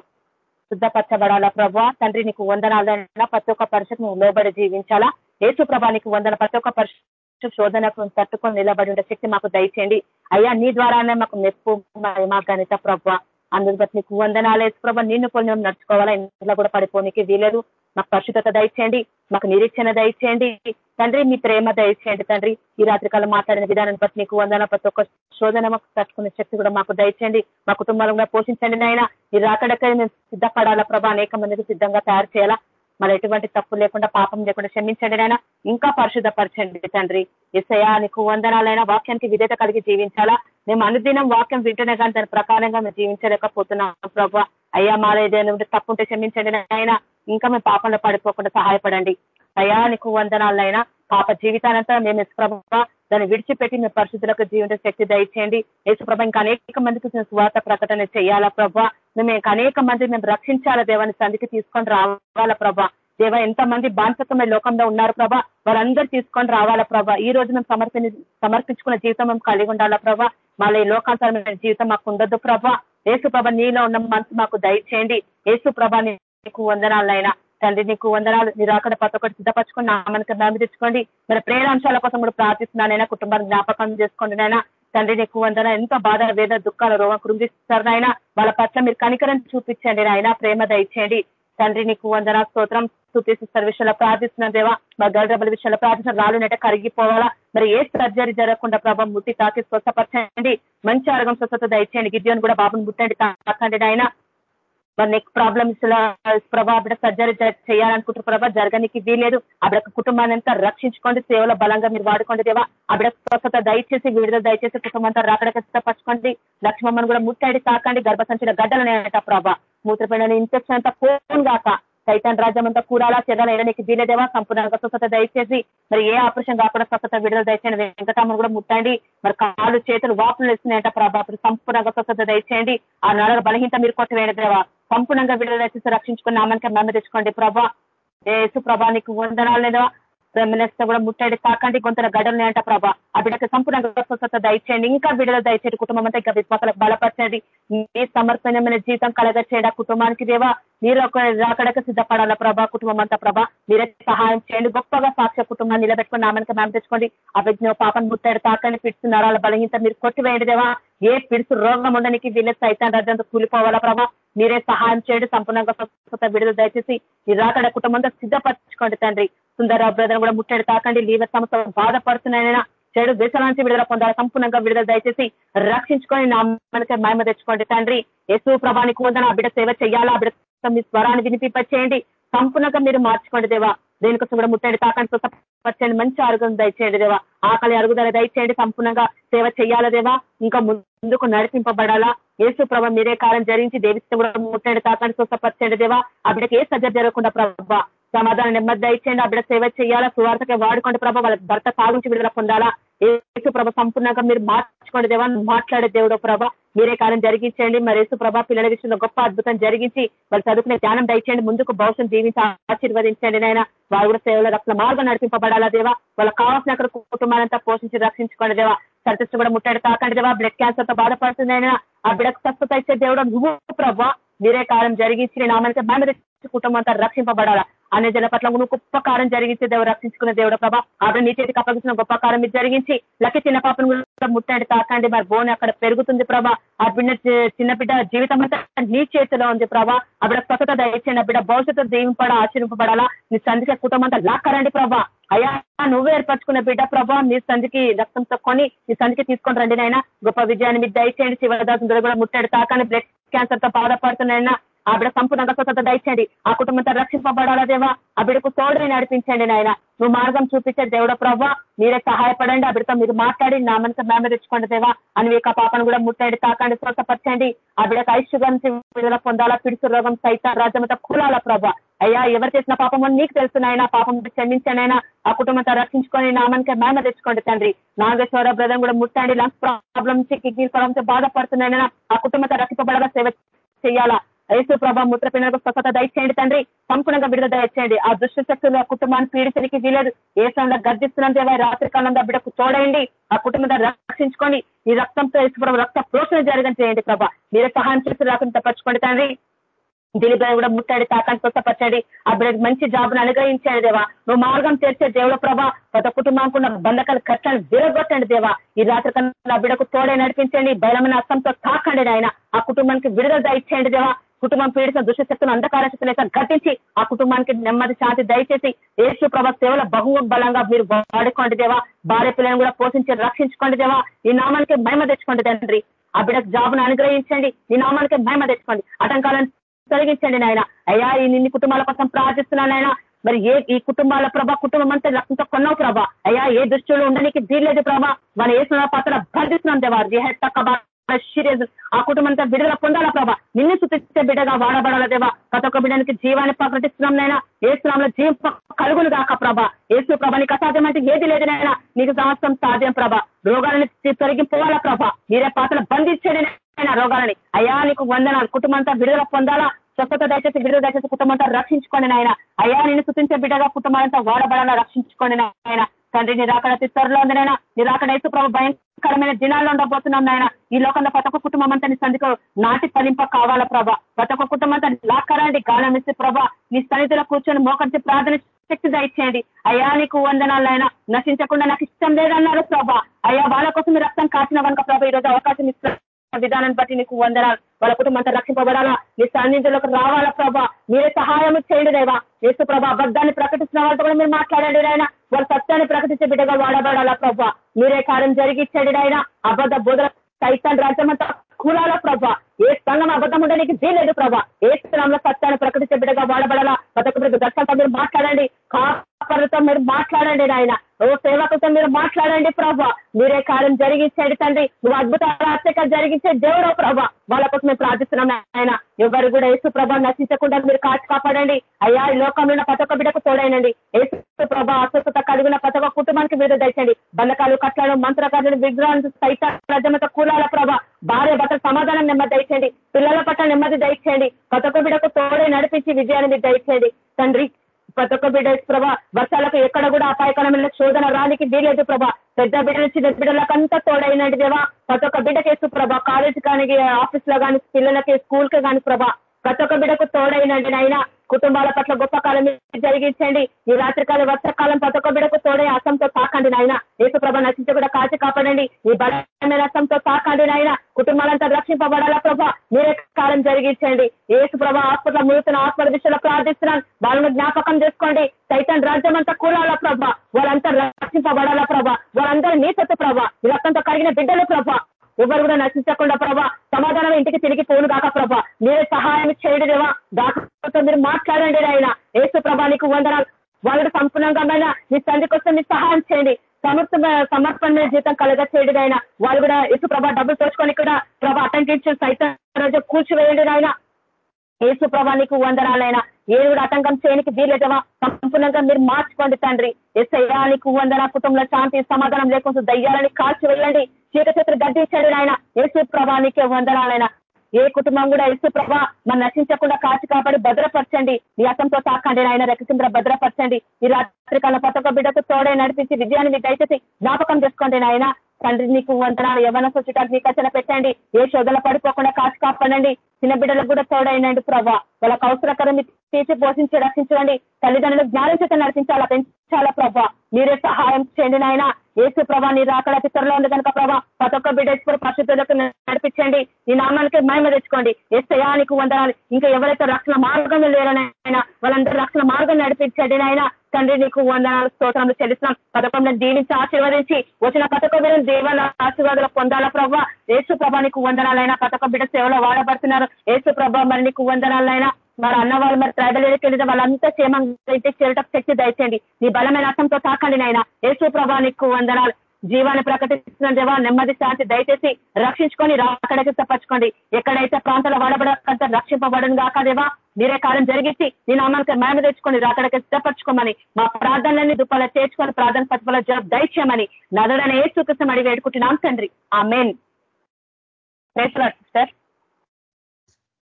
శుద్ధపరచబడాలా ప్రభా? తండ్రి నీకు వందనాలైనా. ప్రతి ఒక్క పరిశుభ్రం లోబడి జీవించాలా? యేసు ప్రభా నీకు వందన ప్రతి ఒక్క పరిశుభ్ర శోధనకు తట్టుకొని నిలబడి ఉండే శక్తి మాకు దయచేయండి. అయ్యా నీ ద్వారానే మాకు మెప్పు మా గణిత ప్రభావ అందుకు బట్టి నీకు వందనాలేసు యేసు ప్రభ. నిన్ను కొన్ని మేము నడుచుకోవాలా? ఇంట్లో కూడా పడిపోనికి వీలేదు మాకు పరిశుద్ధత దయచేయండి. మాకు నిరీక్షణ దయచేయండి. తండ్రి మీ ప్రేమ దయచేయండి తండ్రి. ఈ రాత్రికాలం మాట్లాడిన విధానాన్ని బట్టి నీకు వందన ప్రతి ఒక్క శోధన మాకు తట్టుకునే శక్తి కూడా మాకు దయచేయండి. మా కుటుంబాలను పోషించండి నాయన. ఈ రాకడకై మేము సిద్ధపడాలా ప్రభా? అనేక మందికి సిద్ధంగా తయారు చేయాలా? మరి ఎటువంటి తప్పు లేకుండా పాపం లేకుండా క్షమించండి నాయన. ఇంకా పరిశుద్ధపరచండి తండ్రి. ఎస్ఐయా నీకు వందనాలైనా వాక్యానికి విధేత కలిగి జీవించాలా? మేము అనుదినం వాక్యం వింటనే కానీ దాని ప్రకారంగా మేము జీవించలేకపోతున్నాం. ప్రభావ అయ్యా మాలేదేనా తప్పు ఉంటే క్షమించండి నాయన. ఇంకా మేము పాపంలో పడిపోకుండా సహాయపడండి. అయ్యా నీకు వందనాలైనా. పాప జీవితానంతా మేము ప్రభావ దాన్ని విడిచిపెట్టి మేము పరిశుద్ధులకు జీవిత శక్తి దయచేయండి. యేసుప్రభ ఇంకా అనేక మందికి స్వార్థ ప్రకటన చేయాలా ప్రభావ మేము అనేక మంది మేము రక్షించాల దేవాన్ని సంధికి తీసుకొని రావాలా ప్రభా? దేవ ఎంత మంది బాన్సత్వమైన లోకంలో ఉన్నారు ప్రభా? వారందరూ తీసుకొని రావాలా ప్రభా? ఈ రోజు మేము సమర్పి సమర్పించుకున్న జీవితం మేము కలిగి ఉండాలా ప్రభా? మళ్ళీ లోకాంతరమైన జీవితం మాకు ఉండదు ప్రభా. ఏసు ప్రభ నీలో ఉన్న మనసు మాకు దయచేయండి. ఏసు ప్రభ నీకు వందనాలైనా తండ్రి నీకు వందనాలు. మీరు అక్కడ ప్రతి ఒక్కటి సిద్ధపరచుకొని నామనికి మేమ తెచ్చుకోండి. మరి ప్రేరాంశాల కోసం కూడా ప్రార్థిస్తున్నానైనా కుటుంబాన్ని జ్ఞాపకం చేసుకోండి నైనా తండ్రి నీకు వందన? ఎంత బాధ వేద దుఃఖాల రోగం కృంగిస్తారు నాయన? వాళ్ళ పట్ల మీరు కనికరం చూపించండి నాయన ప్రేమ దయచేయండి. తండ్రి నీకు వందన? స్తోత్రం స్థుతిస్తారు విషయంలో ప్రార్థిస్తున్న దేవా. మా గర్భల విషయంలో ప్రార్థిస్తున్న రాళ్ళు కరిగిపోవాలా? మరి ఏ సర్జరీ జరగకుండా ప్రభావం ముట్టి తాకి స్వస్థపరచండి. మంచి ఆరోగ్యం స్వస్థత దయచేయండి. గిద్యోని కూడా బాబుని ముట్టండి తాకండి ఆయన మరి నెక్ ప్రాబ్లమ్స్ ప్రభా అక్కడ సర్జరీ చేయాలనుకుంటారు ప్రభా జరగనికి వీలేదు అక్కడ కుటుంబాన్ని అంతా రక్షించుకోండి సేవల బలంగా మీరు వాడుకోండి దేవా. అక్కడ స్వస్థత దయచేసి విడుదల దయచేసి కుటుంబం అంతా రాకడక సిద్ధపరచుకోండి. లక్ష్మమ్మను కూడా ముట్టండి తాకండి గర్భసంచిన గడ్డలనేట ప్రభా. మూత్రపడిన ఇన్ఫెక్షన్ అంతా పోను కాక సైతాన్ రాజ్యం అంతా కూడాలా చెదాల నీకు వీలేదేవా సంపూర్ణంగా స్వస్థత దయచేసి మరి ఏ ఆపరేషన్ కాకుండా స్వస్థత విడుదల దయచేయండి. వెంకటమ్మను కూడా ముట్టండి. మరి కాళ్ళు చేతులు వాపులు వేస్తున్నాయంట ప్రభా సంపూర్ణంగా స్వస్థత దయచేయండి. ఆ నడల బలహీనత మీరు కొట్టవేయండి దేవా. సంపూర్ణంగా విడుదల దయచేసి రక్షించుకుని నామానికి మెమ్మ తెచ్చుకోండి ప్రభా. ఏసు ప్రభా నీకు వందనాలు లేదా మినిస్టర్ కూడా ముట్టడి తాకండి. గొంతుల గడల్ని అంట ప్రభా. ఆ బిడ్డకి సంపూర్ణంగా స్వస్థత దయచేయండి. ఇంకా బిడ్డలు దయచేయండి. కుటుంబం అంతా ఇంకా విశ్వాసాలకు బలపరచండి. మీ సమర్పణమైన జీవితం కలగచేయడా కుటుంబానికి దేవా? మీరు ఒక రాకడక సిద్ధపడాల ప్రభా? కుటుంబం అంతా ప్రభా మీరే సహాయం చేయండి. గొప్పగా సాక్ష్య కుటుంబాన్ని నిలబెట్టుకుని నామనికి మేము తెచ్చుకోండి. అభిజ్ఞ పాపం ముట్టాడు తాకండి. పిడుచు నరాల బలహీనత మీరు కొట్టివేయండి దేవా. ఏ పిడుచు రోగం ఉండడానికి వీళ్ళ సైతాన్ రాజ్యంతో కూలిపోవాలా ప్రభా? మీరే సహాయం చేయండి. సంపూర్ణంగా స్వస్థత విడుదల దయచేసి ఈ రాకడ కుటుంబంతో సిద్ధపరచుకోండి తండ్రి. సుందరరావు బ్రదర్ కూడా ముట్టడి తాకండి లీవర్ సమస్య బాధపడుతున్నాయన చెడు దేశాల నుంచి విడుదల పొందాలి. సంపూర్ణంగా విడుదల దయచేసి రక్షించుకొని నా మనకి మహిమ తెచ్చుకోండి తండ్రి. యశు ప్రభానికి ఉందని ఆ బిడ్డ సేవ చేయాలా ఆ బిడ్డ మీ స్వరాన్ని వినిపింపచేయండి. సంపూర్ణంగా మీరు మార్చుకోండి దేవా. దేనికోసం కూడా ముట్టండి తాకండి స్వస్థపరచండి. మంచి ఆరోగ్యం దయచేయండి దేవా. ఆకలి అరుగుదల దయచేయండి. సంపూర్ణంగా సేవ చేయాలా దేవా? ఇంకా ముందుకు నడిపింపబడాలా? ఏసు ప్రభ మీరే కాలం జరించి దేవిస్తే కూడా ముట్టండి తాకండి స్వస్థపరచండి దేవా. ఆ బిడ్డకి ఏ సజ్జ జరగకుండా ప్రభావ సమాధానం నెమ్మది దయచేయండి. ఆ బిడ్డ సేవ చేయాలా? సువార్తకే వాడుకోండి ప్రభా. వాళ్ళ భర్త సాగుంచి విడుదల పొందాలా? యేసు ప్రభ సంపూర్ణంగా మీరు మార్చుకోండి దేవా. మాట్లాడే దేవుడు ప్రభ. మీరే కాలం జరిగించండి. మరి యేసు ప్రభ పిల్లల విషయంలో గొప్ప అద్భుతం జరిగించి వాళ్ళు చదువుకునే ధ్యానం దయచేయండి. ముందుకు భవిష్యత్తు జీవించి ఆశీర్వదించండి నాయన. వారు కూడా సేవలో రక్షణ మార్గం నడిపింపబడాలా దేవా? వాళ్ళకి కావాల్సిన అక్కడ కుటుంబాలంతా పోషించి రక్షించుకోండి దేవా. సరిచు కూడా ముట్టాడు కాకండి దేవా. బ్లడ్ క్యాన్సర్తో బాధపడుతుందైనా ఆ బిడకు స్వస్థత ఇచ్చే దేవుడు నువ్వు ప్రభా. మీరే కాలం జరిగించి నామానికి మన కుటుంబం అంతా రక్షింపబడాలా? అనే జన పట్ల నువ్వు గొప్ప కారం దేవుడు రక్షించుకున్న దేవుడు ప్రభా. ఆవిడ నీ చేతికి అప్పగించిన గొప్ప కారం మీరు జరిగించి లక్కి చిన్న పాపను కూడా ముట్టండి తాకండి. మరి బోన్ అక్కడ పెరుగుతుంది ప్రభా. ఆ బిడ్డ చిన్న బిడ్డ జీవితం అంతా నీ చేతిలో ఉంది ప్రభా. అక్కడ బిడ్డ స్వతత దయచేయండి బిడ్డ భవిష్యత్తు దీవింపడ ఆచరింపబడాలా నీ సంధికి కుటుంబం అంతా లాక్కరండి ప్రభా. అయ్యా నువ్వు ఏర్పరచుకున్న బిడ్డ ప్రభా నీ సంధికి రక్తం కొని నీ సంధికి తీసుకొని రండి నాయన. గొప్ప విజయాన్ని మీరు దయచేయండి. శివదాసు కూడా ముట్టాడు తాకని బ్లడ్ క్యాన్సర్తో బాధపడుతున్నాయన్నా. ఆ బిడ సంపూర్ణంగా స్వతంత్ర దయచండి ఆ కుటుంబంతో రక్షింపబడాలా దేవా? ఆ బిడకు తోడుని నడిపించండి నాయన. నువ్వు మార్గం చూపించే దేవుడ ప్రభావ మీరే సహాయపడండి. ఆ బిడతో మీరు మాట్లాడి నా మనసు మేమ తెచ్చుకోండి దేవా. అని ఆ పాపను కూడా ముట్టండి తాకండి స్వతపరచండి ఆ బిడకు విడుదల పొందాలా పిడుసు రోగం సైత రాజ్యంతో కూలాలా ప్రభా అయ్యా ఎవరు చేసిన పాపం నీకు తెలుసునాయన పాపం క్షమించనైనా ఆ కుటుంబంతో రక్షించుకొని నామనికే మేమ తెచ్చుకోండి తండ్రి. నాగేశ్వర బ్రదం కూడా ముట్టండి. లంగ్స్ ప్రాబ్లం కిడ్నీ ప్రాబ్లంతో బాధపడుతున్నాయన ఆ కుటుంబంతో రక్షింపబడగా సేవ చేయాలా? యేసు ప్రభా మూత్రపిండలకు స్వస్థత దయచేయండి తండ్రి. సంపూర్ణంగా విడుదల దయచేయండి. ఆ దుష్ట శక్తులు ఆ కుటుంబాన్ని పీడించడానికి వీలేదు ఏ సమయంలో గర్జిస్తున్నాం దేవా రాత్రి కాలంలో బిడ్డకు తోడండి ఆ కుటుంబం రక్షించుకొని ఈ రక్తంతో యేసు ప్రభా రక్త ప్రోషణ జరగని చేయండి ప్రభా. మీరే సహాయం చేసి రాకుండా తప్పించుకోండి తండ్రి. దిలీప్ కూడా ముట్టాడి తాకాన్ని స్వస్థపరచండి. ఆ బిడ్డకి మంచి జాబ్ను అనుగ్రహించాడు దేవా. నువ్వు మార్గం చేర్చే దేవుడ ప్రభా. గత కుటుంబానికి ఉన్న బంధకాలు కష్టాలు విరగొట్టండి దేవా. ఈ రాత్రి కన్నా బిడకు తోడే నడిపించండి. బలమైన అస్తంతో తాకండి ఆయన ఆ కుటుంబానికి విడుదల దయచేయండి దేవా. కుటుంబం పీడిత దుష్టశక్తులు అంధకార శక్తులు ఘటించి ఆ కుటుంబానికి నెమ్మది శాంతి దయచేసి ఏసు ప్రభా సేవల బహు బలంగా మీరు వాడుకోండి దేవా. భార్య పిల్లలను కూడా పోషించి రక్షించుకోండి దేవా. ఈ నామానికి మహిమ తెచ్చుకోండి తండ్రి. ఆ బిడ్డకు జాబ్ను అనుగ్రహించండి. ఈ నామానికి మహిమ తెచ్చుకోండి. ఆటంకాలను తొలగించండి నాయన. అయ్యా ఈ నిన్ని కుటుంబాల కోసం ప్రార్థిస్తున్నాను నాయన. మరి ఏ ఈ కుటుంబాల ప్రభ కుటుంబం అంతా రక్తంతో కొన్నావు ప్రభా. అయ్యా ఏ దృష్టిలో ఉండడానికి దీర్లేదు ప్రభా. మన ఏ పాత్ర బంధిస్తున్నాం దేవా. ఆ కుటుంబం అంతా విడుదల పొందాలా ప్రభా? నిన్ను చూపించే బిడ్డగా వాడబడాల దేవా? ప్రతి ఒక్క బిడ్డానికి జీవాన్ని ప్రకటిస్తున్నాం నైనా ఏసునాంలో జీవం కలుగులు కాక ప్రభా. ఏసు ప్రభ నీకు అసాధ్యం అంటే ఏది లేదు నైనా నీకు సమస్తం సాధ్యం ప్రభ. రోగాలను తొలగిపోవాలా ప్రభ. మీరే పాత్ర బంధించండి రోగాలని. అయ్యా నీకు వందనాలు. కుటుంబం అంతా విడుదల పొందాలా? స్వస్థత దయచేసి విడుదల దయచేసి కుటుంబం అంతా రక్షించుకోండి నాయన. అయ్యా నేను సుతించే బిడ్డగా కుటుంబాలంతా వాడబడాలా? రక్షించుకోండి నాయన. తండ్రి నిరాకడ త్వరలో ఉంది నాయన. నిరాకడ యేసు ప్రభు భయంకరమైన దినాల్లో ఉండబోతున్నాం నాయన. ఈ లోకంలో ప్రతి ఒక్క కుటుంబం అంతా నీ నాటి ఫలింప కావాలా ప్రభ? ప్రతి ఒక్క కుటుంబం అంతా లాక్కరండి గాలం ఇస్తే ప్రభ నీ సన్నిధిలో కూర్చొని మోకరించి ప్రార్థన శక్తి దయచేయండి. అయ్యా నీకు వందనాలైనా నశించకుండా నాకు ఇష్టం లేదన్నారు ప్రభా. అయ్యా వాళ్ళ కోసం రక్తం కాచిన కనుక ప్రభ ఈరోజు అవకాశం ఇస్తారు విధానాన్ని బట్టి నీకు వందనాలు. వాళ్ళ కుటుంబం అంతా రక్షింపబడాలా? నీ సన్నిధిలోకి రావాలా ప్రభా? మీరే సహాయం చేయండి దేవా. యేసు ప్రభా అబద్ధాన్ని ప్రకటిస్తున్న వాళ్ళతో కూడా మీరు మాట్లాడండి ఆయన వాళ్ళ సత్యాన్ని ప్రకటించే బిడ్డగా వాడబడాలా ప్రభా? మీరే కార్యం జరిగించండి ఆయన అబద్ధ బోధన సైతాన్ రాజ్యమంతా కూలాలా ప్రభా? ఏ సంఘం అబద్ధం ఉండడానికి వీలేదు ప్రభా. ఏ స్థలంలో సత్యాన్ని ప్రకటించే బిడ్డగా వాడబడాలా? ప్రతి ఒక్క దర్శనంతో మీరు మాట్లాడండి. కాపర్లతో మీరు మాట్లాడండి నాయన. ఓ సేవకులతో మీరు మాట్లాడండి ప్రభా. మీరే కార్యం జరిగించండి తండ్రి. నువ్వు అద్భుతాలు అత్యక జరిగించే దేవుడో ప్రభా. వాళ్ళ కోసం మేము ప్రార్థిస్తున్నాం ఆయన ఎవరు కూడా యేసు ప్రభా నశించకుండా మీరు కాచి కాపాడండి. అయ్యా ఈ లోకంలో ఉన్న ప్రతి ఒక్క బిడ్డకు తోడైనండి. యేసు ప్రభా అస్వస్థత కలిగిన ప్రతి ఒక్క కుటుంబానికి మీరు దండి బంధకాలు కట్టాలు మంత్రకాలు విగ్రహాలు సైతం ప్రజలతో కూలాల ప్రభా. భార్య భర్త సమాధానం నెమ్మది దయచేయండి. పిల్లల పట్ల నెమ్మది దయచేయండి. కొత్త ఒక్క బిడ్డకు తోడే నడిపించి విజయాన్ని మీరు దయచేయండి. తండ్రి ప్రతి ఒక్క బిడ్డ ప్రభా వర్షాలకు ఎక్కడ కూడా అపాయకరమైన శోధన రానికి వీలేదు ప్రభా. పెద్ద బిడ్డ నుంచి బిడ్డలకు అంతా తోడైనది దేవా. ప్రతి ఒక్క బిడ్డకేసు ప్రభా. కాలేజ్ కానీ ఆఫీస్లో కానీ పిల్లలకి స్కూల్కి కానీ ప్రభా. ప్రతి ఒక్క బిడ్డకు తోడైనండి అయినా కుటుంబాల పట్ల గొప్ప కాలం జరిగించండి. ఈ రాత్రికాల వర్షకాలం ప్రతి బిడకు తోడే అసంతో తాకండి నాయన. ప్రభ నశించి కూడా కాచి కాపాడండి. ఈ బలమైన అసంతో తాకండి నాయన. కుటుంబాలంతా రక్షింపబడాలా ప్రభ? మీరే కాలం జరిగించండి. ప్రభ హాస్పిటల్ ముడుతున్న ఆత్మల విషయంలో ప్రార్థిస్తున్నాను. వాళ్ళను జ్ఞాపకం చేసుకోండి. సైతం రాజ్యం అంతా కూడాలా ప్రభా? వాళ్ళంతా రక్షింపబడాలా ప్రభ? వాళ్ళందరూ నీ ప్రభ? ప్రభా రక్తంతో కరిగిన బిడ్డలు ప్రభా? ఎవరు కూడా నశించకుండా ప్రభా సమాధానం ఇంటికి తిరిగి పోను కాక ప్రభా మీరే సహాయం చేయండి దేవా. దాకా మీరు మాట్లాడండి ఆయన ఏసు ప్రభా నీకు వందనాలు. వాళ్ళు సంపూర్ణంగా మీ తండ్రి కోసం మీరు సహాయం చేయండి. సమర్థ సమర్పణ జీతం కలగ చేయడం ఆయన వాళ్ళు కూడా ఇసు ప్రభా డబ్బులు తోచుకొని కూడా ప్రభా అటెంటించి సైతం కూర్చివేయండి ఆయన ఏసు ప్రభానికి వందనాలైనా. ఏ కూడా ఆటంకం చేయనికి వీలేదవా సంపూర్ణంగా మీరు మార్చుకోండి తండ్రి. ఎస్ఐయా వందన కుటుంబంలో శాంతి సమాధానం లేకుండా దయ్యాలని కాల్చి వెళ్ళండి చీకచేతులు గడ్డించాడు నాయన. ఏసు ప్రభానికి వందనాలైనా. ఏ కుటుంబం కూడా ఇసు ప్రభా మన నశించకుండా కాచి కాపాడి భద్రపరచండి. మీ అతంతో తాకండి ఆయన రకసింద్ర భద్రపరచండి. ఈ రాత్రికాల పతక బిడ్డకు తోడే నడిపించి విజయాన్ని మీకు దయచేసి జ్ఞాపకం చేసుకోండి నాయన. తండ్రి నీకు వంతనాలు యవన సొచ్చుటానికి నీకు అచ్చన పెట్టండి. ఏ శోధన పడిపోకుండా కాచి కాపాడండి. చిన్న బిడ్డలకు కూడా తోడైనండి ప్రభా. వాళ్ళకు అవసరకరం తీర్చి పోషించి రక్షించండి. తల్లిదండ్రులు జ్ఞానం చేత నడిపించాలా చాలా ప్రభా మీరే సహాయం చేయండి నాయన. ఏసు ప్రభా నీ రాకడ చిత్రంలో ఉంది కనుక ప్రభా ప్రతి ఒక్క బిడ్డ పరిశుద్ధులకు నడిపించండి. నీ నామానికి మహిమ తెచ్చుకోండి. ఎస్ఐయా వందనాలు. ఇంకా ఎవరైతే రక్షణ మార్గం లేరనైనా వాళ్ళందరూ రక్షణ మార్గం నడిపించండి నాయన. తండ్రి నీకు వందనాలు స్తోత్రంలో చెల్లిస్తున్నాం. పథకంలో దీవించి ఆశీర్వదించి వచ్చిన పథకం మీద దేవాల ఆశీర్వాదాలు పొందాలా ప్రభావ ఏసు ప్రభా నీకు వందనాలైనా పథకం బిడ్డ సేవలో వాడబడుతున్నారు. ఏసు ప్రభా మరి నీకు వందనాలైనా మరి అన్న వాళ్ళు మరి ట్రైబల్ ఏరియాకి వెళ్ళిన వాళ్ళంతా క్షేమంగా అయితే చేరటకు శక్తి దయచేయండి. నీ బలమైన అర్థంతో తాకండి నాయన. యేసు ప్రభా నీకు వందనాలు. జీవాన్ని ప్రకటిస్తున్న దేవా నెమ్మది శాంతి దయచేసి రక్షించుకొని రాకడకి తప్పచ్చుకోండి ఎక్కడైతే ప్రాంతాల వాడబడకంత రక్షింపబడను కాకదేవా మీరే కాలం జరిగించి నేను అమ్మకి మేమ తెచ్చుకొని రాకడకి సిద్ధపరచుకోమని మా ప్రార్థనలన్నీ దుప్పాల చేర్చుకొని ప్రార్థన పట్టుబల జవాబు దయచేయమని నదడనే ఏ సుఖసం అడిగి వేడుకుంటున్నాం తండ్రి. ఆ మెయిన్ సార్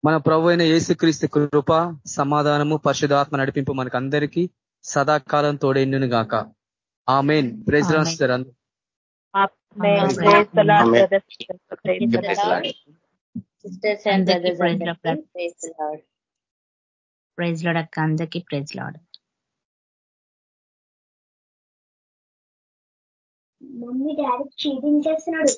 మన ప్రభు అయిన యేసుక్రీస్తు కృప సమాధానము పరిశుధాత్మ నడిపింపు మనకు అందరికీ సదాకాలం తోడైండును గాక. ఆ మెయిన్ ప్రైజ్ రాస్తారు ప్రైజ్ లాడ్ అక్క. అందరికి praise lord mummy daddy cheating చేస్తున్నాడు.